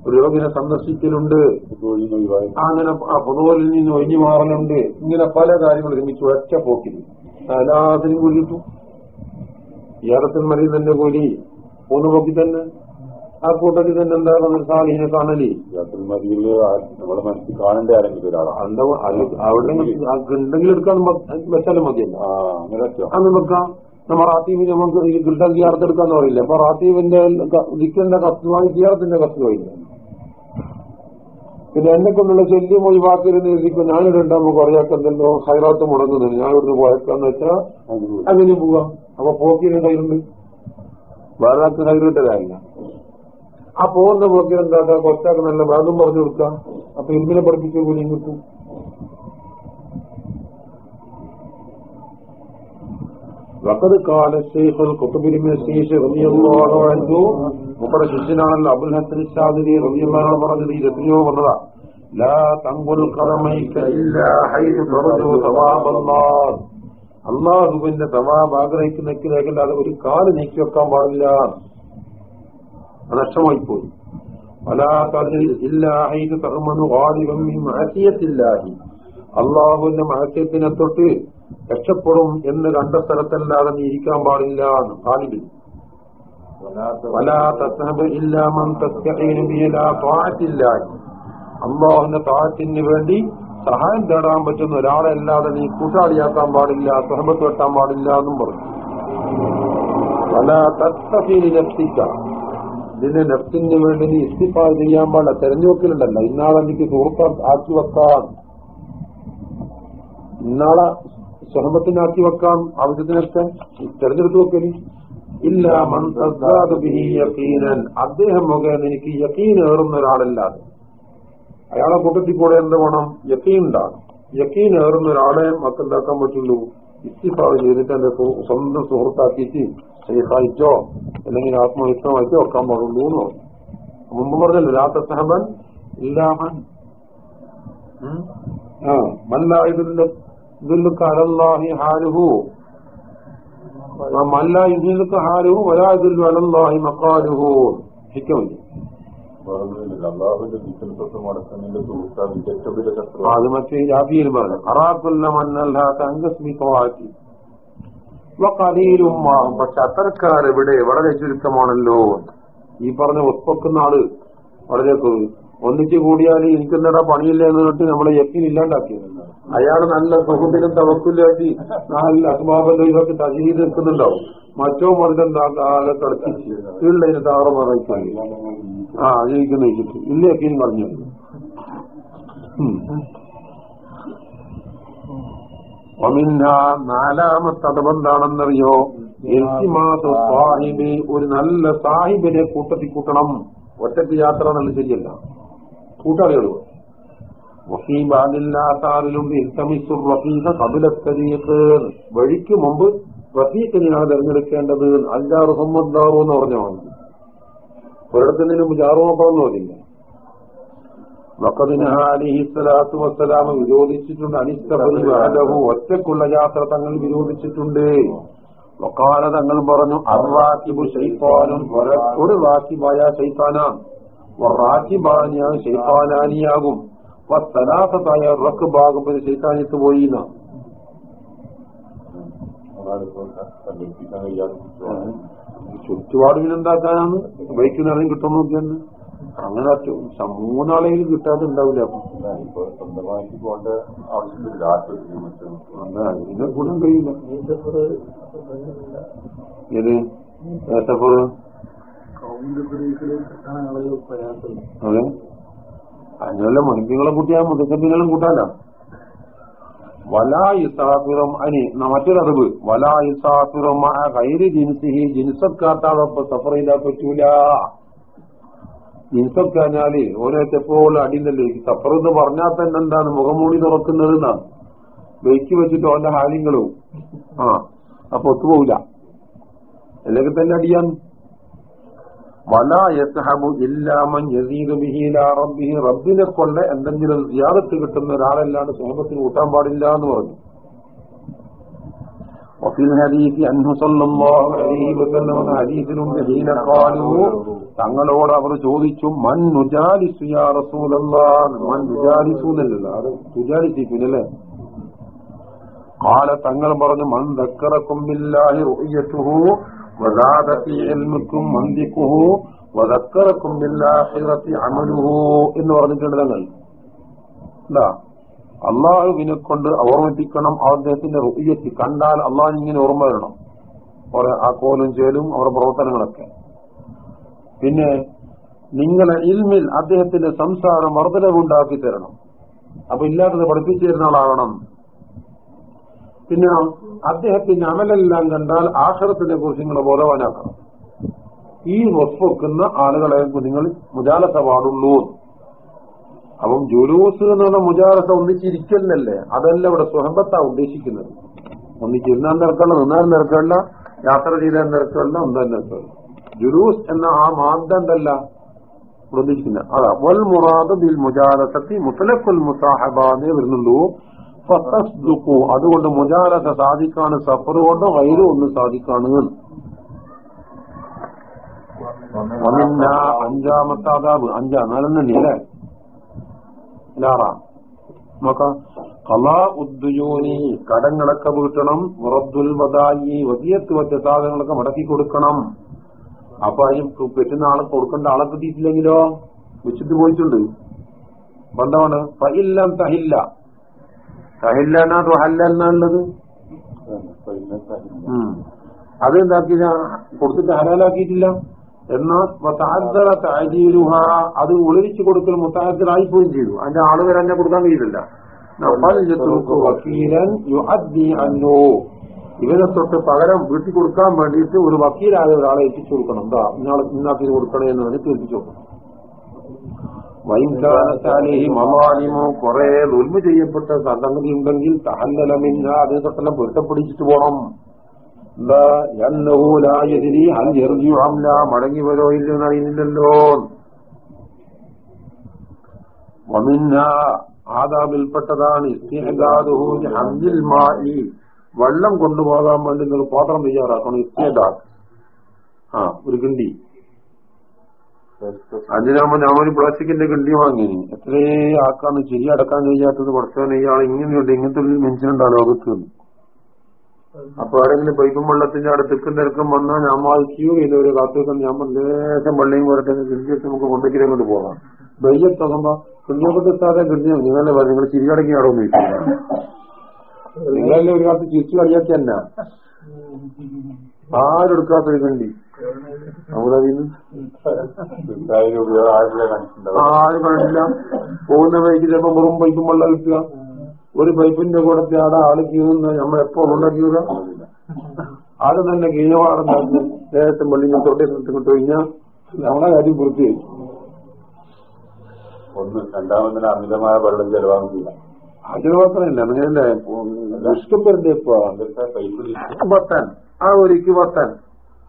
ഒരു രോഗിനെ സന്ദർശിക്കലുണ്ട്. അങ്ങനെ പൊതുവലിൽ നിന്ന് ഒഴിഞ്ഞു മാറലുണ്ട്. ഇങ്ങനെ പല കാര്യങ്ങളും ഒരുമിച്ച് ഒറ്റ പോക്കിൽ. എല്ലാത്തിനും കൂടിയിട്ടു ഏറത്തിൽ തന്നെ കൂലി. പോകുന്ന പോക്കി തന്നെ ആ കൂട്ടത്തിൽ തന്നെ ഒരു സാലിഹിനെ കാണലേ? മതിയിൽ നമ്മുടെ മനസ്സിൽ കാണേണ്ട ആരെങ്കിലും ഒരാളാണ് അവിടെ ഉണ്ടെങ്കിൽ എടുക്കാൻ വെച്ചാലും മതിയല്ല. അങ്ങനെ വെച്ചോ. വെക്കാം നമ്മൾ റാത്തീമിന് നമുക്ക് ഈ ജിയാർത്തെടുക്കാന്ന് പറയില്ല? അപ്പൊ റാത്തീബിന്റെ ദിക്കന്റെ കത്തുമായി ജിയാർത്തിന്റെ കത്തുമായില്ല പിന്നെ എന്നെ കൊണ്ടുള്ള ശല്യം ഒഴിവാക്കരുന്ന് എഴുതിക്കും ഞാനിവിടെ ഉണ്ടാകുമ്പോ കുറേയൊക്കെ എന്തെല്ലോ ഹൈറാത്ത് മുടങ്ങുന്നുണ്ട്. ഞാൻ ഇവിടുന്ന് പോയേക്കാന്ന് വെച്ചാൽ അങ്ങനെ പോവാം. അപ്പൊ പോക്കിന് കയ്യിലുണ്ട് വേറെ ആൾക്ക് കയ്യിലിട്ടതല്ല ആ പോകുന്ന പോക്കിന് എന്താക്കാം കൊച്ചാക്ക് നല്ല ഭാഗം പറഞ്ഞു കൊടുക്കാം അപ്പൊ ഇൽമിനെ പഠിപ്പിച്ച കൂലിയും കിട്ടും? വക്കത് കാല ഷെയ്ഖുൽ ഖുതുബിൻ ശീഷ് റളിയല്ലാഹു അൻഹു. നമ്മുടെ ശിഷ്യനാണല്ലോ അബുൽ ഹസൻ ഷാദിരി റളിയല്ലാഹു പറഞ്ഞത്. എത്രയോ വന്നതാ. ലാ തങ്കുൽ ഖറമൈക ഇല്ലാ ഹൈതു തർജു സവാബല്ലാഹ് അള്ളാഹുവിന്റെ സവാബ് ആഗ്രഹിക്കുന്നതിലേക്കല്ലാതെ ഒരു കാൽ നീക്കി വെക്കാൻ പാടില്ല. അത് നഷ്ടമായിപ്പോയി അള്ളാഹുവിന്റെ മഹസ്യത്തിനെ തൊട്ട് രക്ഷപ്പെടും എന്ന് കണ്ട സ്ഥലത്തല്ലാതെ നീ ഇരിക്കാൻ പാടില്ല അള്ളാഹുവിന്റെ താഴത്തിന് വേണ്ടി സഹായം തേടാൻ പറ്റുന്ന ഒരാളല്ലാതെ നീ കൂട്ടാളിയാക്കാൻ പാടില്ല സഹബത്ത് വെട്ടാൻ പാടില്ല എന്നും പറഞ്ഞു. ഇതിന്റെ നെഫ്റ്റിന് വേണ്ടി നീ ഇസ്തിഫാ ചെയ്യാൻ പാടില്ല. തെരഞ്ഞെടുക്കലുണ്ടല്ലോ ഇന്നാളെ എനിക്ക് സുഹൃത്ത് ആക്കി വെക്കാൻ ഇന്നാളെ സ്വഹബത്തിനാക്കി വെക്കാം. ആവശ്യത്തിനൊക്കെ തെരഞ്ഞെടുത്ത് വെക്കൽ ഇല്ല അദ്ദേഹം മുഖേന എനിക്ക് യക്കീൻ ഏറുന്ന ഒരാളല്ലാതെ അയാളെ കൂട്ടത്തിൽ കൂടെ എന്ത് വേണം. യക്കീൻ ഉണ്ടാകും യക്കീൻ ഏറുന്ന ഒരാളെ മക്കെന്താക്കാൻ പറ്റുള്ളൂ. ഇസ്തിഫാവ് ചെയ്തിട്ട് എന്റെ സ്വന്തം സുഹൃത്താക്കിയിട്ട് സഹിച്ചോ അല്ലെങ്കിൽ ആത്മവിശ്വമായിട്ടോ വെക്കാൻ പാടുള്ളൂ എന്ന് പറഞ്ഞു. മുമ്പ് പറഞ്ഞല്ലോ രാത്ത സഹബൻ ഇല്ലാമൻ ആ മല്ലായുധ ഇതുല്ലുക്ക് അലല്ലാഹി ഹാരുഹു ഹാലുഹു വലാ ഇതുല്ലു അലല്ലാഹി മക്കാരുഹു ഹിക്കമില്ല? അത് മറ്റേ ഇവിടെ പക്ഷെ വളരെ ചുരുക്കമാണല്ലോ. ഈ പറഞ്ഞ ഒപ്പക്കുന്ന ആൾ വളരെ ഒന്നിച്ചു കൂടിയാൽ എനിക്കെന്നടാ പണിയില്ല എന്ന് പറഞ്ഞിട്ട് നമ്മളെ യക്കീൻ ഇല്ലാണ്ടാക്കിയത്. അയാൾ നല്ല സുഹൃത്തിനും തവക്കില്ലാക്കി നല്ല അസ്മാബന്റെ ഇതൊക്കെ തജീത് നിൽക്കുന്നുണ്ടാവും. മറ്റോ മതിലെന്താകെ കടത്തി താറ താറമാറായി ആ ജയിക്കുന്ന ഈജിപ്ത് ഇന്ന് യക്കീൻ പറഞ്ഞു. ഒമിന്ന നാലാമത്തെ അടബന്താണെന്നറിയോ സാഹിബി ഒരു നല്ല സാഹിബിനെ കൂട്ടത്തിൽ കൂട്ടണം. ഒറ്റയ്ക്ക് യാത്ര നല്ല ശരിയല്ല. കൂട്ടാളികൾ വഴിക്ക് മുമ്പ് റഫീഖിനെയാണ് തെരഞ്ഞെടുക്കേണ്ടത്. അഞ്ചാറ് സമ്മദ്ദാറു എന്ന് പറഞ്ഞു ഒരിടത്തിന് മുമ്പ് ജാറു നോക്കണമെന്ന് പറഞ്ഞില്ല വക്കതിനഹാലിഹിസ്വലാത്തു വസ്സലാമ വിരോധിച്ചിട്ടുണ്ട്. അനിസ്തഹു ഒറ്റക്കുള്ള യാത്ര തങ്ങൾ വിരോധിച്ചിട്ടുണ്ട്. വക്കാല തങ്ങൾ പറഞ്ഞു അറാക്കിബു ഷെയ്ഫാനും ഒരു റാക്കിബായ ഷെയ്ഫാനാണ് റാക്കിബാനിയ ഷെയ്ഫാനാനിയാകും സലാസത്തായ റക്ക് ഭാഗം ഷെയ്ത്താനിത്ത് പോയി എന്നാണ് ചുറ്റുപാട് പിന്നെന്താക്കാനാണ് ബൈക്ക് നിറയും കിട്ടും നോക്കിയെന്ന് അങ്ങനെ മൂന്നാളെങ്കിലും കിട്ടാതെ ഉണ്ടാവില്ല സ്വന്തമായിട്ട് പോകേണ്ട ആവശ്യമില്ല ആശുപത്രി മറ്റും ഇതിനെ ഗുണം കഴിയില്ല. ഏത്? ഏത്തപ്പുറ അതെ. അതിനുള്ള മണിക്കുകളെ കൂട്ടിയാൽ മുതക്കപ്പികളും കൂട്ടാലോ വലായുസാഫിറും അനി മറ്റൊരറിവ് വലായുസാഫിറും ജിൻസിഹി ജിൻസക്കാത്താളൊപ്പം സഫർ ചെയ്താൽ പറ്റൂല. ജിൻസൊക്കെ പറഞ്ഞാൽ ഓരോ ചെപ്പോൾ അടിയുന്നല്ലേ സഫർ എന്ന് പറഞ്ഞാൽ തന്നെ എന്താണ് മുഖംമൂടി തുറക്കുന്നത് എന്നാണ് വെയ്ക്ക് വെച്ചിട്ട് ഓന്റെ ഹാലിങ്ങളും ആ അപ്പൊ ഒത്തുപോകില്ല അല്ലെങ്കിൽ തന്നെ അടിയാൻ. വല യസ്ഹബു ഇല്ലാമൻ യസീദു ബിഹി ലാ റബ്ബിഹി റബ്ബിനെ കൊണ്ട് എന്തെങ്കിലും സിയാദത്ത് കിട്ടുന്ന ഒരാളല്ലാണ്ട് സുഹബത്തിന് കൂട്ടാൻ പാടില്ല എന്ന് പറഞ്ഞു وفي الحديث أنه صلى الله عليه وسلم ഹദീസിലും ഹീന قالوا തങ്ങളോട് അവർ ചോദിച്ചു മൻ നുജാലിസു യാ റസൂലല്ലാഹ് മൻ നുജാലിസു എന്നല്ല അത് തുജാലിസിക്കുന്നല്ലേ قال തങ്ങൾ പറഞ്ഞു മൻ ذكركم بالله رؤيته وزاد في علمكم منطقه وذكركم بالآخرة عمله എന്ന് പറഞ്ഞിട്ടുണ്ട് തങ്ങൾ എന്താ അള്ളാഹുവിനെ കൊണ്ട് ഓർമ്മിപ്പിക്കണം അദ്ദേഹത്തിന്റെ റുയ്യത്തി കണ്ടാൽ അള്ളാഹു ഇങ്ങനെ ഓർമ്മ വരണം ആ കോലും ചേലും അവരുടെ പ്രവർത്തനങ്ങളൊക്കെ പിന്നെ നിങ്ങളെ ഇൽമിൽ അദ്ദേഹത്തിന്റെ സംസാരം വർധനവുണ്ടാക്കി തരണം അപ്പൊ ഇല്ലാത്തത് പഠിപ്പിച്ചു തരുന്ന ആളാകണം പിന്നെ അദ്ദേഹത്തിന്റെ അമലെല്ലാം കണ്ടാൽ ആശ്രത്തിനെ കുറിച്ച് നിങ്ങൾ ബോധവാനാക്കണം ഈ വസ്വക്കുന്ന ആളുകളെ നിങ്ങൾ മുജാലസ പാടുള്ളൂ. അപ്പം ജുലൂസ് എന്ന് പറഞ്ഞ മുജാലസ ഒന്നിച്ചിരിക്കലല്ലേ അതല്ല ഇവിടെ സ്വഹബത്താ ഉദ്ദേശിക്കുന്നത്. ഒന്നിച്ചിരുന്നാൽ നിരക്കല്ല നിന്നാൽ നിരക്കല്ല യാത്ര ചെയ്താൽ നിരക്കല്ല ഒന്നാൻ നിരക്കല്ല. ജുലൂസ് എന്ന ആ മാർദ്ദം പ്രതീക്ഷിക്കുന്നത് അതാ വൽ മുറാദ് ബിൽ മുജാലസത്തി മുത്തലക്കുൽ മുസാഹബാന്ന് വരുന്നുള്ളൂ അതുകൊണ്ട് മുജാരത സാധിക്കാണ് സഫർ കൊണ്ട് വൈരും ഒന്ന് സാധിക്കാണ് അഞ്ചാമത്തെ അതാബ്. അഞ്ചാ കലാ ഉദ്ദുയൂനി കടങ്ങളൊക്കെ വീട്ടണം മുറദ്ദുൽ വദായി വതിയത്ത് വച്ച സാധനങ്ങളൊക്കെ മടക്കി കൊടുക്കണം. അപ്പൊ അതിന് പറ്റുന്ന ആളെ കൊടുക്കേണ്ട ആളെ കിട്ടിയിട്ടില്ലെങ്കിലോ വെച്ചിട്ട് പോയിട്ടുണ്ട്. ബന്ധമാണ് തഹില്ല. തഹില്ല എന്നാ തൊഹല്ല എന്നാണുള്ളത് ഉം. അത് എന്താക്കി കൊടുത്തിട്ട് ഹലാലാക്കിയിട്ടില്ല. എന്നാൽ അത് ഒളിരിച്ചു കൊടുക്കൽ മുത്താഹത്തിലായിപ്പോയും ചെയ്തു. അതിന്റെ ആൾ വരെ തന്നെ കൊടുക്കാൻ കഴിയില്ല ഇവനെ തൊട്ട് പകരം വീട്ടിൽ കൊടുക്കാൻ വേണ്ടിയിട്ട് ഒരു വക്കീലായ ഒരാളെ എത്തിച്ചു കൊടുക്കണം. എന്താ? ഇന്നാൾ ഇന്നാക്കി കൊടുക്കണേ എന്ന് പറഞ്ഞിട്ട് ഏൽപ്പിച്ചു കൊടുക്കണം വൈകാലി മമാലിമോ കുറെ ദുൽമ ചെയ്യപ്പെട്ട സംഗതി ഉണ്ടെങ്കിൽ തഹല്ലലമിന്ന അതേ തൊട്ടെല്ലാം പൊരുത്തപ്പിടിച്ചിട്ട് പോണം. മടങ്ങി വരോ ഇല്ലെന്ന് അറിയുന്നില്ലല്ലോ. വമിന്ന ആദാബിൽപ്പെട്ടതാണ് മായി വെള്ളം കൊണ്ടുപോകാൻ വേണ്ടി നിങ്ങൾ പാത്രം തയ്യാറാക്കണം. ഇസ്തിഹദാദ്. ആ ഒരു കിണ്ടി. അതിനാകുമ്പോ ഞാൻ ഒരു പ്ലാസ്റ്റിക്കിന്റെ കിണ്ടി വാങ്ങി. എത്രേ ആക്കാന്ന് ചിരി അടക്കാൻ കഴിയാത്തത് കുറച്ചാൽ ഇയാൾ ഇങ്ങനെയുണ്ട് ഇങ്ങനത്തെ ഒരു മനുഷ്യനുണ്ടാ ലോകത്ത്. എന്ന്. അപ്പൊ ആരെങ്കിലും പൈപ്പും വെള്ളത്തിന്റെ അടുത്തേക്കും തിരക്കും വന്നാൽ ഞാൻ വായിക്കുകയോ ചെയ്ത ഒരു കാത്തുവെക്കാൻ ഞാൻ ലേശം വെള്ളയും കുറച്ച് കിണ്ടി വെച്ച് നമുക്ക് കൊണ്ടേക്കിനെ കൊണ്ട് പോകാം. ബയ്യത്താകുമ്പോ കുഞ്ഞോപ്പത്തെ സ്ഥാനം കിട്ടിയോ നിങ്ങളെ നിങ്ങൾ ചിരിയടക്കി ആടോ ചോദിക്കില്ല നിങ്ങളല്ലേ ഒരു കാലത്ത് ചിരിച്ചു കളിയാക്കി തന്നെ. ആരെടുക്കാത്ത ഒരു കണ്ടി? ആര് കണ്ടില്ല പോകുന്ന വഴിക്ക് ചിലപ്പോ വെറും പൈപ്പും വെള്ളം കിട്ടുക ഒരു പൈപ്പിന്റെ കൂടത്തെ ആടെ ആൾ കീഴുന്ന നമ്മൾ എപ്പോ ഉള്ള കീറുക ആട് തന്നെ കീഴപാടുണ്ടാക്കി നേരത്തെ വെള്ളിനെ തൊട്ടേ ഇങ്ങോട്ട് കഴിഞ്ഞാൽ നമ്മളെ കാര്യം പൂർത്തിയായി. ഒന്ന് രണ്ടാമതിന് അമിതമായ വെള്ളം ചെലവാകുന്നില്ല. അത് മാത്രമല്ല ദുഷ്ടം വരുന്നത് ഇപ്പൊ അതൊക്കെ ആ ഒരിക്കൽ വത്താൻ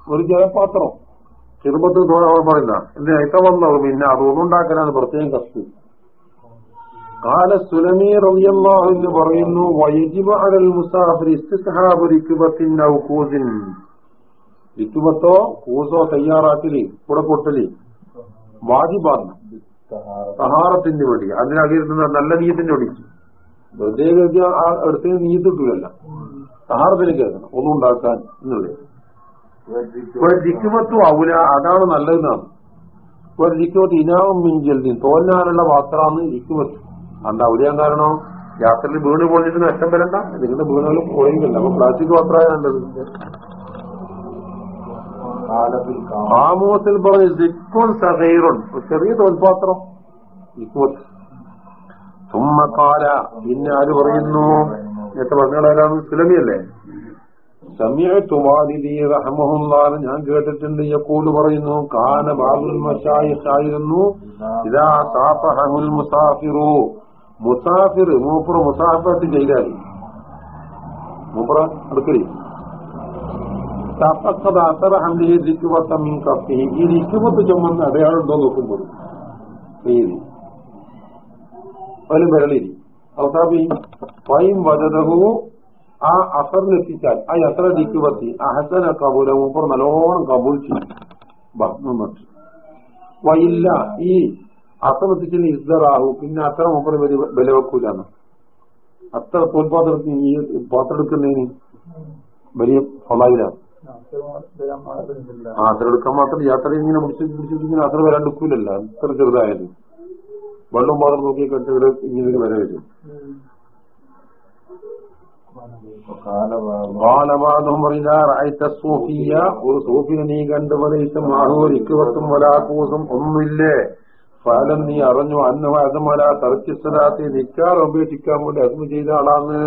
ഒരു ജലപാത്രം ചെറുപ്പത്തിൽ തോന്നാൻ പറയുന്ന എന്റെ അയത്ത വന്നത് പിന്നെ അതൊന്നും ഉണ്ടാക്കാനാണ് പ്രത്യേകം കസ്തു കാല സുലമി റവിയെന്ന് പറയുന്നു വയജിബ അലൽ മുസാഫിർ റിക്ബത്തോ കൂസോ തയ്യാറാക്കൽ കൂടെ പൊട്ടൽ വാജിബാണ്. സഹാറത്തിന്റെ വേണ്ടി അതിനകരുന്ന നല്ല നീയത്തിന്റെ വേണ്ടി വെറുതെ കരുതിയ ആ അടുത്ത് നീയത്തിട്ടില്ല സഹാറത്തിന് കേൾക്കണം. ഒന്നും ഉണ്ടാക്കാൻ എന്നുള്ളത്. ജിക്കുമത്തും ഔല അതാണ് നല്ലതെന്നാണ്. ഒരു ജിക്കുമത്ത് ഇനാവും മിഞ്ചൽദീൻ തോന്നാനുള്ള പാത്രമാണ് ജിക്കുമത്ത് അന്ത ഔലിയാൻ കാരണോ? യാത്രയിൽ വീണ് പൊളിച്ചിട്ട് നഷ്ടം വരണ്ട? നിങ്ങളുടെ വീണുകൾ പോയില്ല അപ്പൊ പ്ലാസ്റ്റിക് പാത്രമാണ് നല്ലത് ആമോസിൽ പറഞ്ഞു ജിക്കുൻ സഹൈറുൻ. ചെറിയ തോൽപാത്രം. ജിക്കുമത്ത് തുമ്മക്കാല പിന്നെ ആര് പറയുന്നു? നേരത്തെ പറഞ്ഞാലും സുലമിയല്ലേ? ഞാൻ കേട്ടിട്ടുണ്ട്. യക്കൂൽ പറയുന്നു കാന ബാബുൽ മഷായിഖായിരുന്നു ഇതാ സാഫഹുൽ മുസാഫിറു. മുസാഫിർ മൂപ്പർ മുസാഫത്ത് ചെയ്താൽ. മൂപ്പറ അടുക്കലി തപ്പക്കത് അസറ ഹംലിഹി ദിക്കുവത്ത മീൻ കപ്പി ഈ ദിക്കുവത്ത് ചുമന്ന് അടയാളുണ്ടോ നോക്കുമ്പോൾ. നീതി ഒരു വിരളിരി അവസാബി സ്വയം വജതഹു ആ അസറിനെത്തിച്ചാൽ ആ അസറ ആ അഹസന കബൂല മൂപ്പർ നല്ലോണം കബൂൽ ചെയ്യും ഭക്മട്ട് വയില്ല ഈ അസറെത്തിച്ചിന് ഇസ്ദറാഹു പിന്നെ അത്ര മൂപ്പർ വില വെക്കൂലാണ് അത്ര തോൽപാത്രത്തിന് ഈ പാത്രെടുക്കുന്നതിന് വലിയ ഫലായിലാണ് ആ അത്ര എടുക്കാൻ മാത്രം യാത്ര ഇങ്ങനെ പിടിച്ച് പിടിച്ചിട്ടിങ്ങനെ അത്ര വരാണ്ടിക്കൂലല്ല അത്ര ചെറുതായത്. വെള്ളം മാത്രം നോക്കി കണ്ടിട്ട് ഇങ്ങനെ വരെ വരും. ഒരു സൂഫിനെ നീ കണ്ടു പറയിച്ച മാഹൂരിക്കുവത്തും വലാക്കൂസും ഒന്നുമില്ലേ? ഫലം നീ അറിഞ്ഞു. അന്ന അതുമല തറച്ചിസ്ഥലാത്തി നിക്കാർ ഉപേക്ഷിക്കാൻ വേണ്ടി അസ്മ ചെയ്ത ആളാണ്.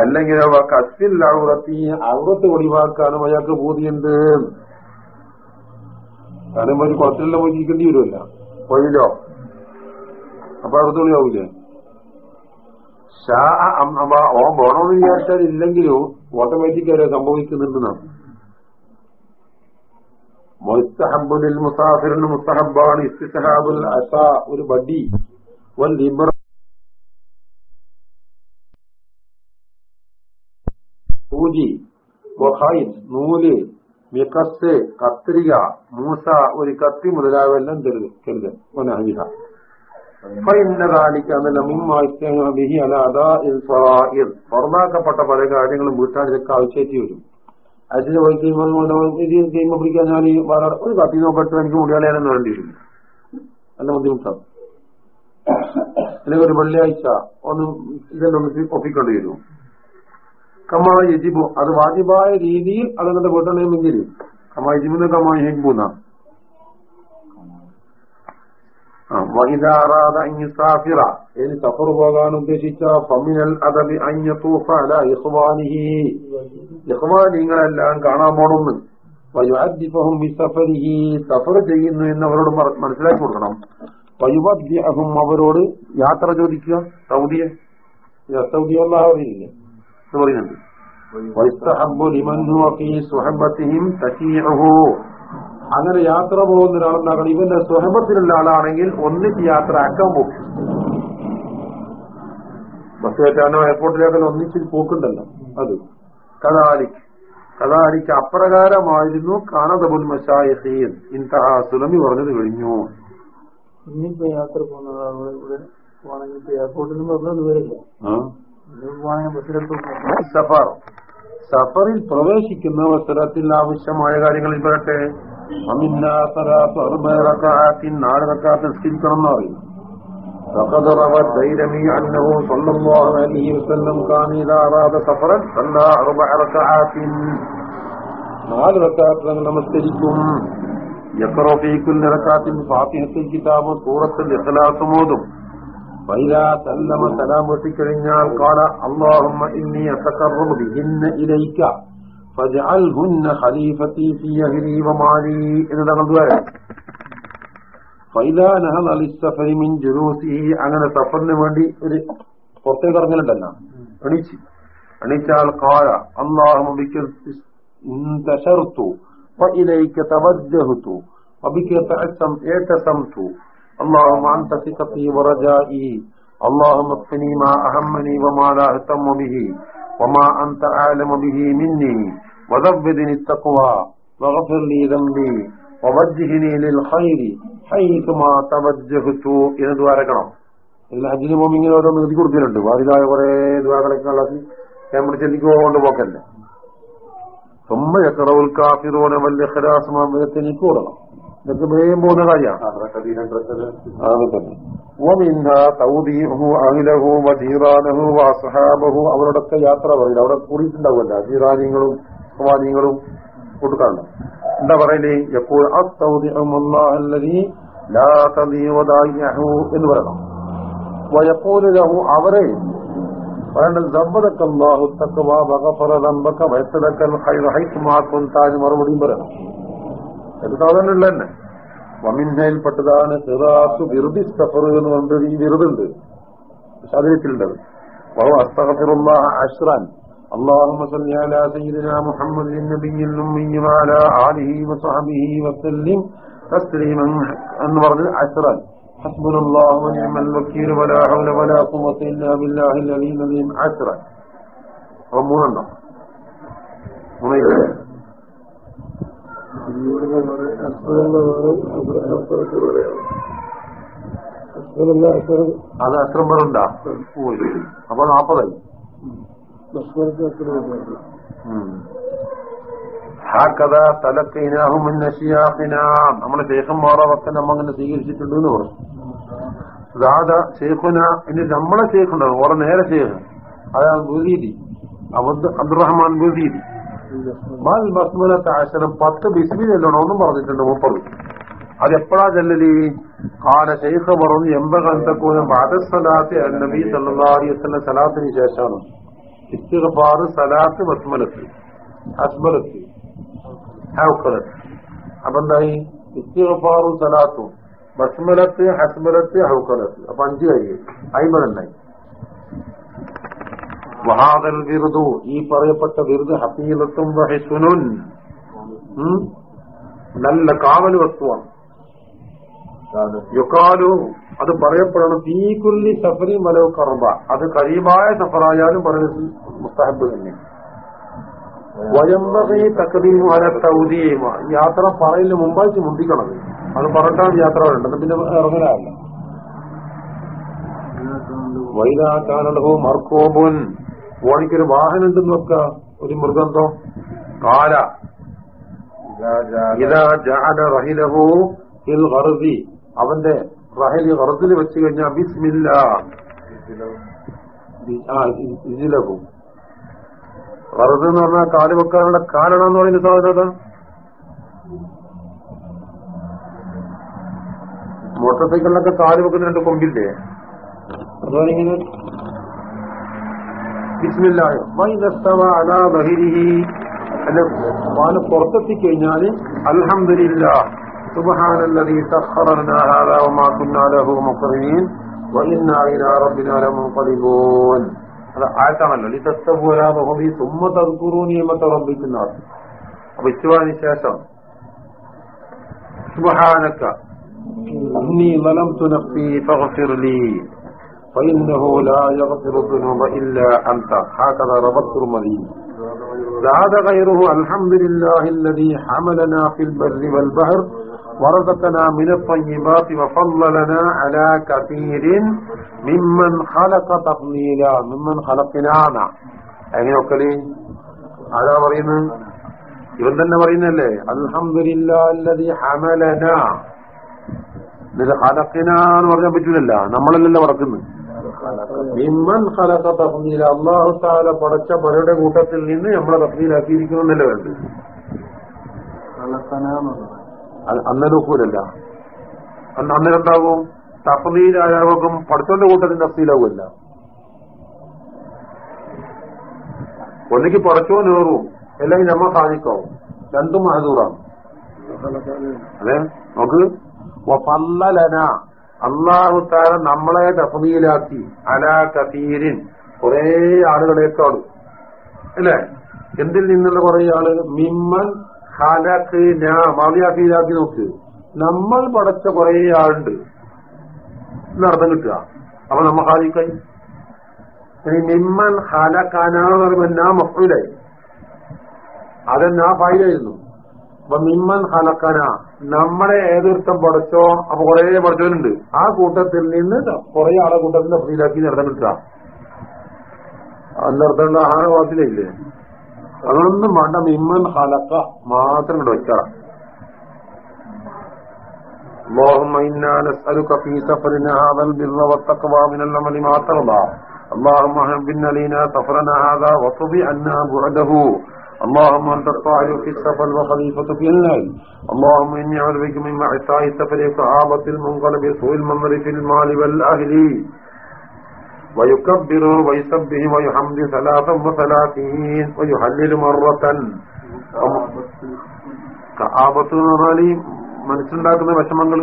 അല്ലെങ്കിൽ കത്തിൽ അവിടത്തി അവിടത്ത് ഒഴിവാക്കാനും അയാൾക്ക് ബോധിയുണ്ട് കാരണം ഒരു കുറച്ചെല്ലാം പോയി ഇരിക്കേണ്ടി വരുമല്ല. വഴിയിലോ അപ്പൊ അറുപത് മണിയാവൂലേ ഷാ ഓൻ പോണമെന്ന് വിചാരിച്ചാൽ ഇല്ലെങ്കിലും ഓട്ടോമാറ്റിക് ഓട്ടോമാറ്റിക്കായി സംഭവിക്കുന്നുണ്ടെന്നാണ് മുസ്തഹബുലിൽ മുസാഫിറിന് മുസ്തഹബാണ് ഇസ്തിസഹാബുൽ അസ ഒരു ബഡി. വൽ ലിബർ സൂചി നൂൽ മിക്കസ് കത്രിക മൂസ ഒരു കത്തി മുതലായവെല്ലാം കരുത് കരുത് ഒനഹിഹ പുറന്നാക്കപ്പെട്ട പല കാര്യങ്ങളും വീട്ടാൻ ഇതൊക്കെ വരും. അതിന് പോയി കഴിയുമ്പോൾ പിടിക്കാൻ ഞാൻ വേറെ ഒരു കത്തി നോക്കട്ട് എനിക്ക് മുടിയാളയാണെന്ന് വേണ്ടി വരും. നല്ല ബുദ്ധിമുട്ടാണ്. അല്ലെങ്കിൽ ഒരു വെള്ളിയാഴ്ച ഒന്ന് ഇതെല്ലാം ഒപ്പിക്കേണ്ടി വരും. കമാ യജിബു അത് വാജിബായ രീതിയിൽ അതങ്ങനെ വീട്ടണമെങ്കിൽ കമാ യജിബുന്ന കമാ ഹിബുന്ന വൈദാറാദ അഞ്ഞുസാഫിറ ഇനി സഫർ പോകാൻ ഉദ്ദേശിച്ച ഫമിനൽ അദബി അഞ്ഞൂഫ അല ഇഹ്വാനിഹി ഇഹ്വാനിങ്ങളെല്ലാം കാണാൻ പോണമെന്ന് വയുഅദ്ദിഫഹും ബിസഫരിഹി. സഫർ ചെയ്യുന്നു എന്ന് അവരോട് മനസ്സിലാക്കി കൊടുക്കണം. വയുവദ്യഹും അവരോട് യാത്ര ചോദിക്കുക. സൗദിയെ? സൗദി അല്ലാഹ് അറിയില്ലേ പറയുന്നുണ്ട്. വൈസ്തഹബ്ബു ലിമൻ ഹുവ ഫീ സുഹബത്തിഹിം തശീഉഹു അങ്ങനെ യാത്ര പോകുന്ന ഒരാളെന്താകണം ഇവന്റെ സ്വഹബത്തിലുള്ള ആളാണെങ്കിൽ ഒന്നിച്ച് യാത്ര ആക്കാൻ പോകും. ബസ് കയറ്റാനോ എയർപോർട്ടിലേക്കല്ലോ ഒന്നിച്ച് പോക്കുണ്ടല്ലോ അത്. കഥാലിക്ക് കഥാലിക്ക് അപ്രകാരമായിരുന്നു കാനതബുൽ മഷായസീൻ ഇൻതഹ സുലമി പറഞ്ഞത് കഴിഞ്ഞു. ഇനിയിപ്പോ യാത്ര പോകുന്ന ഇവിടെ പോകണമെങ്കിൽ എയർപോർട്ടിൽ പറഞ്ഞത് വരില്ല സഫർ. സഫറിൽ പ്രവേശിക്കുന്ന അവസരത്തിൽ ആവശ്യമായ കാര്യങ്ങളിൽ പറയട്ടെ നാല് റക്കാത്ത് നിസ്കരിക്കണം എന്ന് പറയും فقد روى الديلمي أنه صلى الله عليه وسلم كان إذا أراد سفرا صلى أربع ركعات നാല് റക്കാത്ത് നമസ്കരിക്കും يقرأ في كل ركعة فاتحة الكتاب سورة الإخلاص മോതും فإذا سلم سلام وتكرنيال قال اللهم إني أتقرب بهن إليك فاجعلهن خليفتي في أهلي ومالي إذا نقول فإذا نهض للسفر من جلوسه അങ്ങനെ സഫറിന് വേണ്ടി ഒരു പുറത്തേക്ക് ഇറങ്ങലുണ്ടല്ലോ എണീച്ച് എണീച്ചാൽ قال اللهم بك انتشرت وإليك توجهت وبك اعتصمت اللهم أنت ثقتي ورجائي اللهم اكفني ما أهمني وما لا أهتم به وما أنت أعلم به مني وزودني التقوى واغفر لي ذنبي ووجهني للخير حيثما توجهت إلى ദ്വാരക്കണം ഇതിൽ ഹജ്ജിന് പോകുമ്പോൾ ഇങ്ങനെ ഓരോ എഴുതി കൊടുക്കലുണ്ട് വാരിതായ കുറെ ദ്വാരകളൊക്കെ ഉള്ളത് നമ്മൾ ചെല്ലിക്കൊണ്ട് പോക്കല്ലേ ثم يقرأ الكافرون والإخلاص ما بيتني കൂടണം ഇതൊക്കെ വേഗം പോകുന്ന കാര്യമാണ് ومنها توضيحه أهله وجيرانه وأصحابه അവരോടൊക്കെ യാത്ര പറയില്ല അവിടെ കൂടിയിട്ടുണ്ടാവുമല്ലോ ജീറാനിങ്ങളും സ്വാനിങ്ങളും കൊടുക്കാറുണ്ട്. എന്താ പറയലേ? എപ്പോൾ എന്ന് പറയണം. വയപ്പോൽ അവരെ മറുപടിയും പറയണം. ഇത് സാധാരണ തന്നെ. വമിൻഹയിൽപ്പെട്ടതാണ് സിറാത്തു വിറുതി സഫർ എന്ന് പറഞ്ഞിട്ട് ഈ വിറുതുണ്ട്. ശാദര്യത്തിലുണ്ടത് അസ്തഫിറുള്ള അഷ്റാൻ اللهم صل على سيدنا محمد النبي الأمي وعلى آله وصحبه وسلم تسليما എന്ന് പറഞ്ഞ് അഷ്റാൻ حسبنا الله ونعم الوكيل ولا حول ولا قوة إلا بالله العلي العظيم عشرا അപ്പൊ മൂന്നെണ്ണം മൂന്നില്ല അത് എത്ര പേരുണ്ടാ പോയി അപ്പൊ നാപ്പതായി ഹാക്കഥ തലക്കൈനാഹുമിൻ നഷിയാഖിന നമ്മളെ ശേഖന്മാരൊക്കെ നമ്മ അങ്ങനെ സ്വീകരിച്ചിട്ടുണ്ട് എന്ന് പറഞ്ഞു. ദാദ ഷേഖുന ഇനി നമ്മളെ ഷേഖുണ്ടാവും ഓരോ നേരെ ഷേഖ് അതാണ് ബുദീദി അബ്ദു അബ്ദുറഹ്മാൻ ബുദീദി മാൽ പത്ത് ബിസ്മി ചെല്ലണം ഒന്നും പറഞ്ഞിട്ടുണ്ട് മുപ്പത് അതെപ്പോഴാ ചെല്ലലി? കാല ശേഖ പറഞ്ഞു എമ്പ ബാദസ്സലാത്ത് നബി വസല്ലം സലാത്തിന് ശേഷമാണ് ഇസ്തിഗ്ഫാർ സലാത്ത് ബസ്മലത്ത്. ഹസ്ബലത്ത് ഹൗക്കലത്ത്. അപ്പൊ എന്തായി? ഇസ്തിഗ്ഫാറും സലാത്തും. ബസ്മലത്ത് ഹസ്മലത്ത് ഹൗക്കലത്ത്. അപ്പൊ അഞ്ച് കഴിയും അയിമ്പതുണ്ടായി വഹാദൽ വിറുദു ഈ പറയപ്പെട്ട വിറുദ് ഹഫീലത്തും വഹിസുനുൻ. നല്ല കാവൽ വസ്തുവാണ്. യുക്കാലു അത് പറയപ്പെടണം. ഈ കുല്ലി സഫരി മലോ കർബ അത് കരീബായ സഫറായാലും പറയുന്നത് മുസ്താഹബ് തന്നെ. വയമ്പകി തക്കതീമു അല തൗദീമ. യാത്ര പറയലിന് മുമ്പായിട്ട് മുന്തിക്കണം അത് പറഞ്ഞാൽ യാത്ര വരേണ്ടത്. പിന്നെ ഇറങ്ങലാവില്ല വൈദാകാനോ മർക്കോബുൻ ഓണിക്കൊരു വാഹനം ഉണ്ടെന്ന് വെക്ക ഒരു മൃഗന്തോ? കാല. ഇതാ ജഅല റഹിലഹു അവന്റെ റഹലി ഗർദിൽ വെച്ച് കഴിഞ്ഞാൽ ബിസ്മില്ല. ഇതിലഹു ഗർദ് എന്ന് പറഞ്ഞാൽ കാൽ വെക്കാനുള്ള കാലണമെന്ന് പറയുന്ന സാധനത മോട്ടോർ സൈക്കിളിലൊക്കെ കാൽ വെക്കുന്ന രണ്ട് കൊമ്പില്ലേ? അതുപോലെ ഇങ്ങനെ ബിസ്മില്ലായോ വൈദസ്തവ അലാ ബഹിരിഹി. അല്ല പാൽ പുറത്തെത്തിക്കഴിഞ്ഞാൽ അൽഹംദുലില്ല سبحان الذي سخر لنا هذا وما كنا له مقرنين وإنا إلى ربنا لمنقلبون هذا ആയത്താണല്ലോ ലിതസ്തവു അലാ ബഹുബി ثم تذكروا نعمة ربكم الناس അപ്പൊ ഇസ്തുവാന് ശേഷം سبحانك إني ظلمت نفسي فاغفر لي فإنه لا يغفر الذنوب إلا أنت هكذا روى الترمذي زاد غيره الحمد لله الذي حملنا في البر والبحر ورزقنا من الطيبات وفضلنا على كثير ممن خلق تفضيلا ممن خلقنا എങ്ങനെയൊക്കെ ആരാ പറയുന്നത് ഇവൻ തന്നെ പറയുന്നല്ലേ അൽഹംദുലില്ല അല്ലതി ഹമലന ഇത് ഹലക്കിന എന്ന് പറഞ്ഞാൽ പറ്റൂലല്ല നമ്മളല്ലല്ലോ പറക്കുന്നത് മിമ്മൻ ഖലഖ തഫ്ദീല അല്ലാഹു തആല പടച്ച പലരുടെ കൂട്ടത്തിൽ നിന്ന് നമ്മളെ തഫ്ദീലാക്കിയിരിക്കുമെന്നല്ലേ വേണ്ടത് അത് അന്നേരം അന്ന് അന്നേരം എന്താകും തഫ്ദീലായാകും പഠിച്ചോന്റെ കൂട്ടത്തിൽ തഫ്ദീലാകുമല്ല ഒന്നിക്ക് പടച്ചോനേറും അല്ലെങ്കിൽ നമ്മ സാധിക്കാവും രണ്ടും മഹദൂറാണ്. അതെ? നമുക്ക് പല്ലലന അള്ളാഹു താര നമ്മളെ തഫ്ദീലാക്കി. അലാ കസീരിൻ. കുറെ ആളുകളെക്കാളും. അല്ലേ? എന്തിൽ നിന്നുള്ള കുറേ ആൾ മിമ്മൻ മാവിയാക്കിയിലാക്കി നോക്ക് നമ്മൾ പടച്ച കുറെ ആളുണ്ട്. എന്നർത്ഥം കിട്ടുക. അപ്പൊ നമ്മ ഹാലിക്കായി നിമ്മൻ മിമ്മൻ പറയുമ്പോൾ നാ മഫൂലായി അതെന്നാ ഫൈലായിരുന്നു അപ്പൊ മിമ്മൻ ഹലക്കന നമ്മളെ ഏതൊരുത്തം പഠിച്ചോ അപ്പൊ കുറെ പഠിച്ചവരുണ്ട്. ആ കൂട്ടത്തിൽ നിന്ന് കുറെ ആളെ കൂട്ടത്തിന്റെ ഫ്രീലാക്കി നടന്നിട്ടാ ആ വാക്കിലില്ലേ അതൊന്നും വേണ്ട മിമ്മൻ ഹലക്ക മാത്രം ഇങ്ങോട്ട് വെച്ചാൽ اللهم إنا نسألك في سفرنا هذا البر والتقوى من العمل ما ترضى اللهم هبنا لنا سفرنا هذا وطبع عنا بعده اللهم انت الطاهر في السفر وخليفة في الليل اللهم اني اعوذ بك من معصاء السفر وصعابة المنقلب سوء المنظر في المال والاهل ويكبروا ويسبه ويحمد ثلاثا وثلاثين ويحلل വയുഹല്ലിലു كعابة ആപത്ത് من പറഞ്ഞാൽ ഈ മനസ്സിലുണ്ടാക്കുന്ന منغل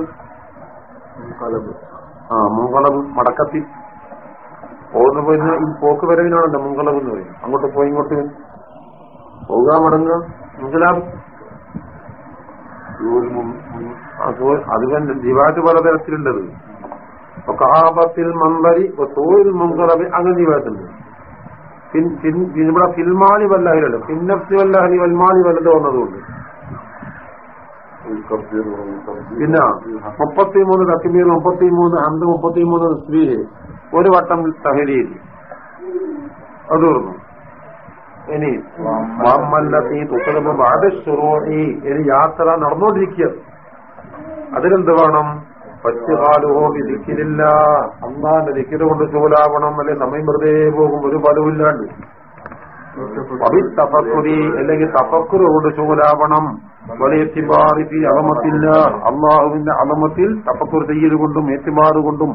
ആ മുങ്കളവ് مدكتي പോകുന്ന പോയിരുന്ന ഈ പോക്ക് വരവിനാണല്ലോ മുങ്കളവ് എന്ന് പറയും അങ്ങോട്ട് പോയി ഇങ്ങോട്ട് പോകാൻ മടങ്ങുക. മുങ്കലാബ് അത് ജീവാറ്റ് പലതരത്തിലുണ്ടത് കാപത്തിൽ മന്ദരി മുങ്കറബി അങ്ങനെ ദിവാറ്റുണ്ട് ഇവിടെ ഫിൽമാലി വല്ലാഹിലല്ലോ. ഫിന്നഫ്സി വല്ലാഹി വൽമാലി വല്ലത് വന്നതുകൊണ്ട്. പിന്നെ മുപ്പത്തിമൂന്ന് തക്കിമീർ മുപ്പത്തിമൂന്ന് ഹന്ത് മുപ്പത്തിമൂന്ന് സ്ത്രീയെ ഒരു വട്ടം തഹരീൽ അത് തീർന്നു ഇനി മമ്മല്ലത്തി തുക്കലമ്പ് ഈ ഇനി യാത്ര നടന്നുകൊണ്ടിരിക്കുക. അതിലെന്ത് വേണം? പറ്റുകാലുഹോ വിധിക്കില്ല അന്നാന്റെ ദിക്കിത് കൊണ്ട് ചൂലാവണം അല്ലെ? സമയം വെറുതെ പോകും. ഒരു ഫലവുമില്ലാണ്ട് അഭി തഫക്കുരി അല്ലെങ്കിൽ തപക്കുര കൊണ്ട് ചൂലാവണം. വലിയ എത്തിബാറിഫി അളമത്തില്ല അള്ളാഹുവിന്റെ അളമത്തിൽ തപക്കുർ ചെയ്യൽ കൊണ്ടും ഏറ്റുമാറ് കൊണ്ടും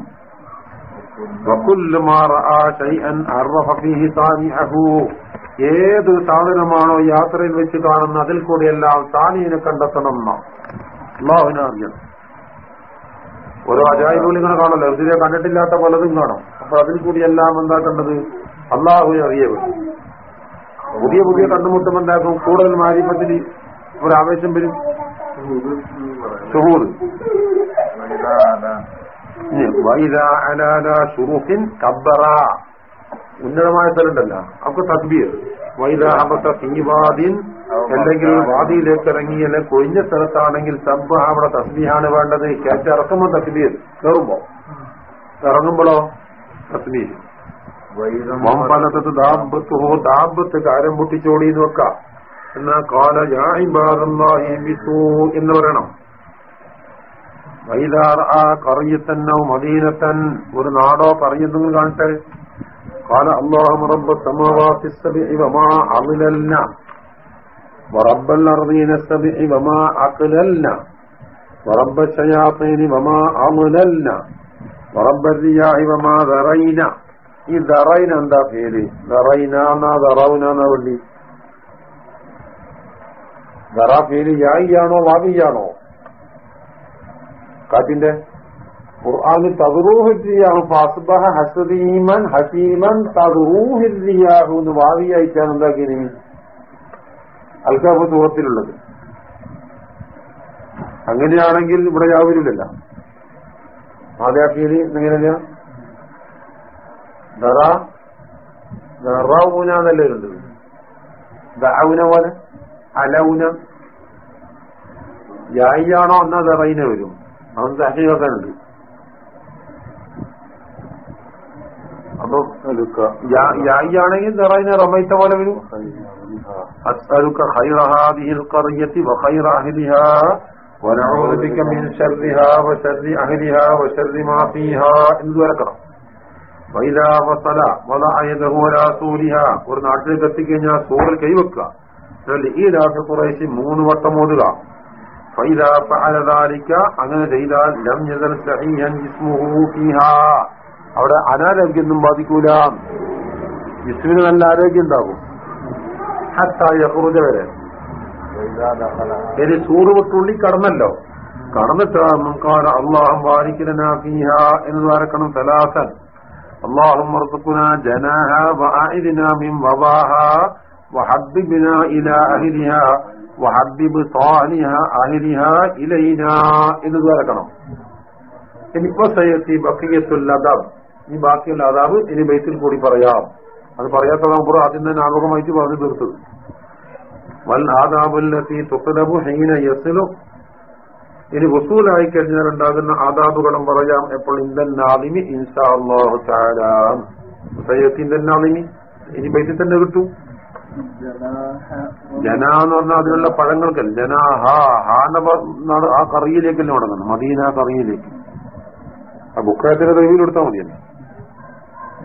ഏത് സാധനമാണോ യാത്രയിൽ വെച്ച് കാണുന്ന അതിൽ കൂടെയെല്ലാം താനീനെ കണ്ടെത്തണം അള്ളാഹുവിനെ അറിയണം. ഓരോ അജായിബുകൾ ഇങ്ങനെ കാണല്ലോ ഇതിനെ കണ്ടിട്ടില്ലാത്ത പലതും കാണാം. അപ്പൊ അതിൽ കൂടി എല്ലാം എന്താക്കേണ്ടത്? അള്ളാഹു അറിയപ്പെടും പുതിയ പുതിയ കണ്ടുമുട്ടം എന്താക്കും കൂടുതൽ മാരിപ്പത്തിൽ ഒരു ആവേശം വരും. ഷുറുഹിൻ കബ്ബറ. ഉന്നതമായ സ്ഥലമുണ്ടല്ല അപ്പൊ തക്ബീർ വൈദാഹമത്ത തീവാദിൻ അല്ലെങ്കിൽ വാദിയിലേക്ക് ഇറങ്ങി അല്ലെ കൊഴിഞ്ഞ സ്ഥലത്താണെങ്കിൽ സബ്ബ അവിടെ തസ്ബീഹാണ് വേണ്ടത്. കയറ്റിറക്കുമ്പോ തക്ബീർ കയറുമ്പോ ഇറങ്ങുമ്പോഴോ തസ്ബീർ മമ്പലത്തത് ദാബത്തുഹോ ദാബത്ത് കാരം പൊട്ടിച്ചോടി എന്ന് വെക്കാം. എന്നാ കാല എന്ന് പറയണം. വൈദാർ ആ കറിയത്തന്നോ മദീനത്തൻ ഒരു നാടോ കറിയെന്തെങ്കിലും കാണട്ടെ. قال اللهم رب السماوات السبع وما عضللنا ورب الأرضين السبع وما عقللنا ورب الشياطين وما أضللنا ورب الرياح وما ذرينا ഈ ദറൈന എന്താ പേര് ദറൈനാന്നാ ദറൗനാന്നാ വേണ്ടി ദറ പേര് യായിയാണോ വാവിയാണോ കാറ്റിന്റെ ഖുർആാന് തദറൂഹിയാഹു ഫാസ്ബഹ ഹസീമൻ ഹസീമൻ തദറൂഹിയാഹു എന്ന് വാവിയായിട്ടാണ് എന്താക്കിയത് അൽക്കാഫ് ദൂഹത്തിലുള്ളത് അങ്ങനെയാണെങ്കിൽ ഇവിടെ യാവരില്ലല്ല മാതാപ്പീലി എങ്ങനെയാ? ദറ ദറൂന എന്നല്ലേ ഉണ്ട് ദൗന പോലെ? അലൗന യായിയാണോ? എന്നാ ദറൈന വരും. അവൻ സഹീവക്കാനുണ്ട് അപ്പൊ യായിയാണെങ്കിൽ ദറൈന റമൈത്ത പോലെ വരും أسألك خير هذه القرية وخير أهلها ونعوذ بك من شرها وشر أهلها وشر ما فيها എന്ന് വരക്കണം വൈദാ വസല വലഅയദഹു അലാ സൂരിഹ ഒരു നാട്ടിലേക്ക് എത്തിക്കഴിഞ്ഞാൽ സൂറിൽ കൈവെക്കുക ഈ രാത്രി കുറേശ്ശി മൂന്ന് വട്ടം ഓതുക ഫൈദാ ഫഅല ദാലിക അങ്ങനെ ചെയ്താൽ ലം യസൽ സഹീഹൻ ജിസ്മുഹു ഫീഹാ അവിടെ അനാരോഗ്യമൊന്നും ബാധിക്കൂല ജിസ്മിന് നല്ല ആരോഗ്യം ഉണ്ടാകും ഹത്താ യഖ്റുജ വരെ ഇനി സൂറ് വിട്ടുള്ളി കടന്നല്ലോ കടന്നിട്ട് കാല അള്ളാഹം ബാരിക്കലനാ ഫീഹ എന്ന് വരക്കണം സലാസൻ اللهم ارزقنا جناها وأعذنا من وضاها وحببنا إلى أهلها وحبب صالها أهلها إلينا എന്ന് ദ്വാരക്കണം ഇനിയിപ്പോ സയ്യത്തി ബക്കിയത്തുൽ അദാബ് ഈ ബാക്കിയുള്ള അതാവ് ഇനി ബൈത്തിൽ കൂടി പറയാം. അത് പറയാത്തതാകുമ്പോൾ ആദ്യം തന്നെ ആമുഖമായിട്ട് പറഞ്ഞു തീർത്തത് വൽ ആദാബുല്ലത്തി തുത്തലബു ഹീന യസിലു ഇനി വസൂലായി കഴിഞ്ഞാൽ ഉണ്ടാകുന്ന ആദാബുകളും പറയാം. എപ്പോൾ? ഇന്ദൻ നാദിമി ഇൻഷാ ഇന്ദൻ നാദിമി ഇനി ബൈത്തിൽ തന്നെ കിട്ടും. ജന എന്ന് പറഞ്ഞാൽ അതിനുള്ള പഴങ്ങൾക്കല്ല ജന ഹാ ആ കറിയിലേക്ക് തന്നെ മദീന കറിയിലേക്ക്. ആ ബുക്കായത്തിന്റെ റിവ്യൂ എടുത്താൽ മതിയല്ലോ?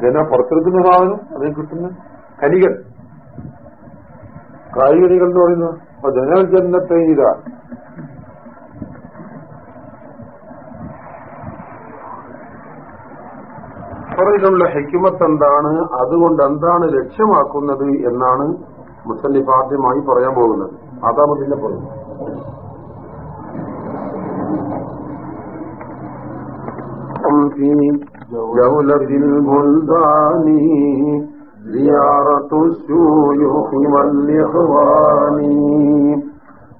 ജന പുറത്തെടുക്കുന്ന സാധനം? അതിൽ കിട്ടുന്ന? കലികൾ കായികനികൾ എന്ന് പറയുന്നത് അപ്പൊ ജനൽ ജന്നത്തെ ഇതാ ഖബറിലുള്ള ഹെക്കുമത്ത് എന്താണ്? അതുകൊണ്ട് എന്താണ് ലക്ഷ്യമാക്കുന്നത് എന്നാണ് മുസ്ലിം ആദ്യമായി പറയാൻ പോകുന്നത്. പിന്നെ പറയുന്നത് في جولة البلدان زيارة الشيوخ والإخوان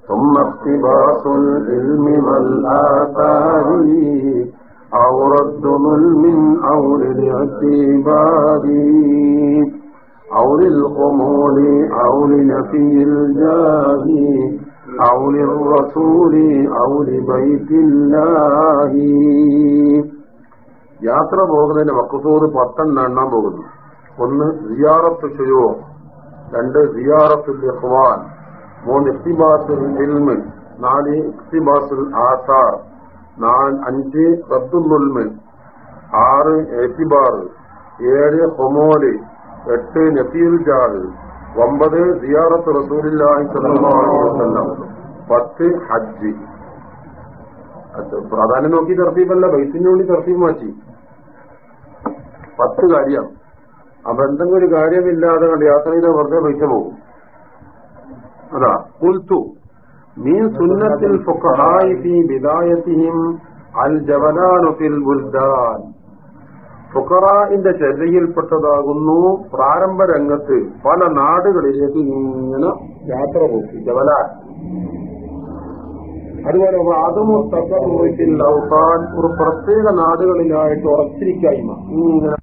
ثم اقتباس العلم والآثار أو رد ظلم أو للاعتبار أو للخمول أو لنفي الجاه أو للرسول أو لبيت الله. യാത്ര പോകുന്നതിന്റെ വക്കസൂറ് പത്തെണ്ണം എണ്ണാൻ പോകുന്നു. ഒന്ന് സിയാറത്ത് ചെയ്യോ രണ്ട് സിയാറത്തുൽ ലഹ്വാൻ മൂന്ന് ഇഫ്തിബാസിൽ ഇൽമ് നാല് ഇഫ്തിബാസിൽ ആസാർ അഞ്ച് റദ്ദുൽമൻ ആറ് എത്തിബാർ. ഏഴ് ഹൊമോൽ എട്ട് നസീർ ജാദ് ഒമ്പത് സിയാറത്ത് റസൂലില്ലാഹി വസല്ലം. പത്ത് ഹജ്ജ്. പ്രാധാന്യം നോക്കി തർത്തീബല്ല വയസ്സിന് വേണ്ടി തർത്തീബ് മാറ്റി. പത്ത് കാര്യമാണ് അപ്പൊ എന്തെങ്കിലും ഒരു കാര്യമില്ലാതെ കണ്ട് യാത്ര ചെയ്ത വെറുതെ പൈസ പോകും. അതാ കുൽത്തു മീൻ സുന്നത്തിൽ വിദായത്തിയും അൽ ജവലാനു ബുൽദാൻ ഫുഖറാഇന്റെ ചര്യയിൽപ്പെട്ടതാകുന്നു പ്രാരംഭ രംഗത്ത് പല നാടുകളിലേക്ക് ഇങ്ങനെ യാത്ര പോക്കി ജവലാൻ. അതുപോലെ അതും ഒരു പ്രത്യേക നാടുകളിലായിട്ട് ഉറച്ചിരിക്കായ്മ. ഇങ്ങനെ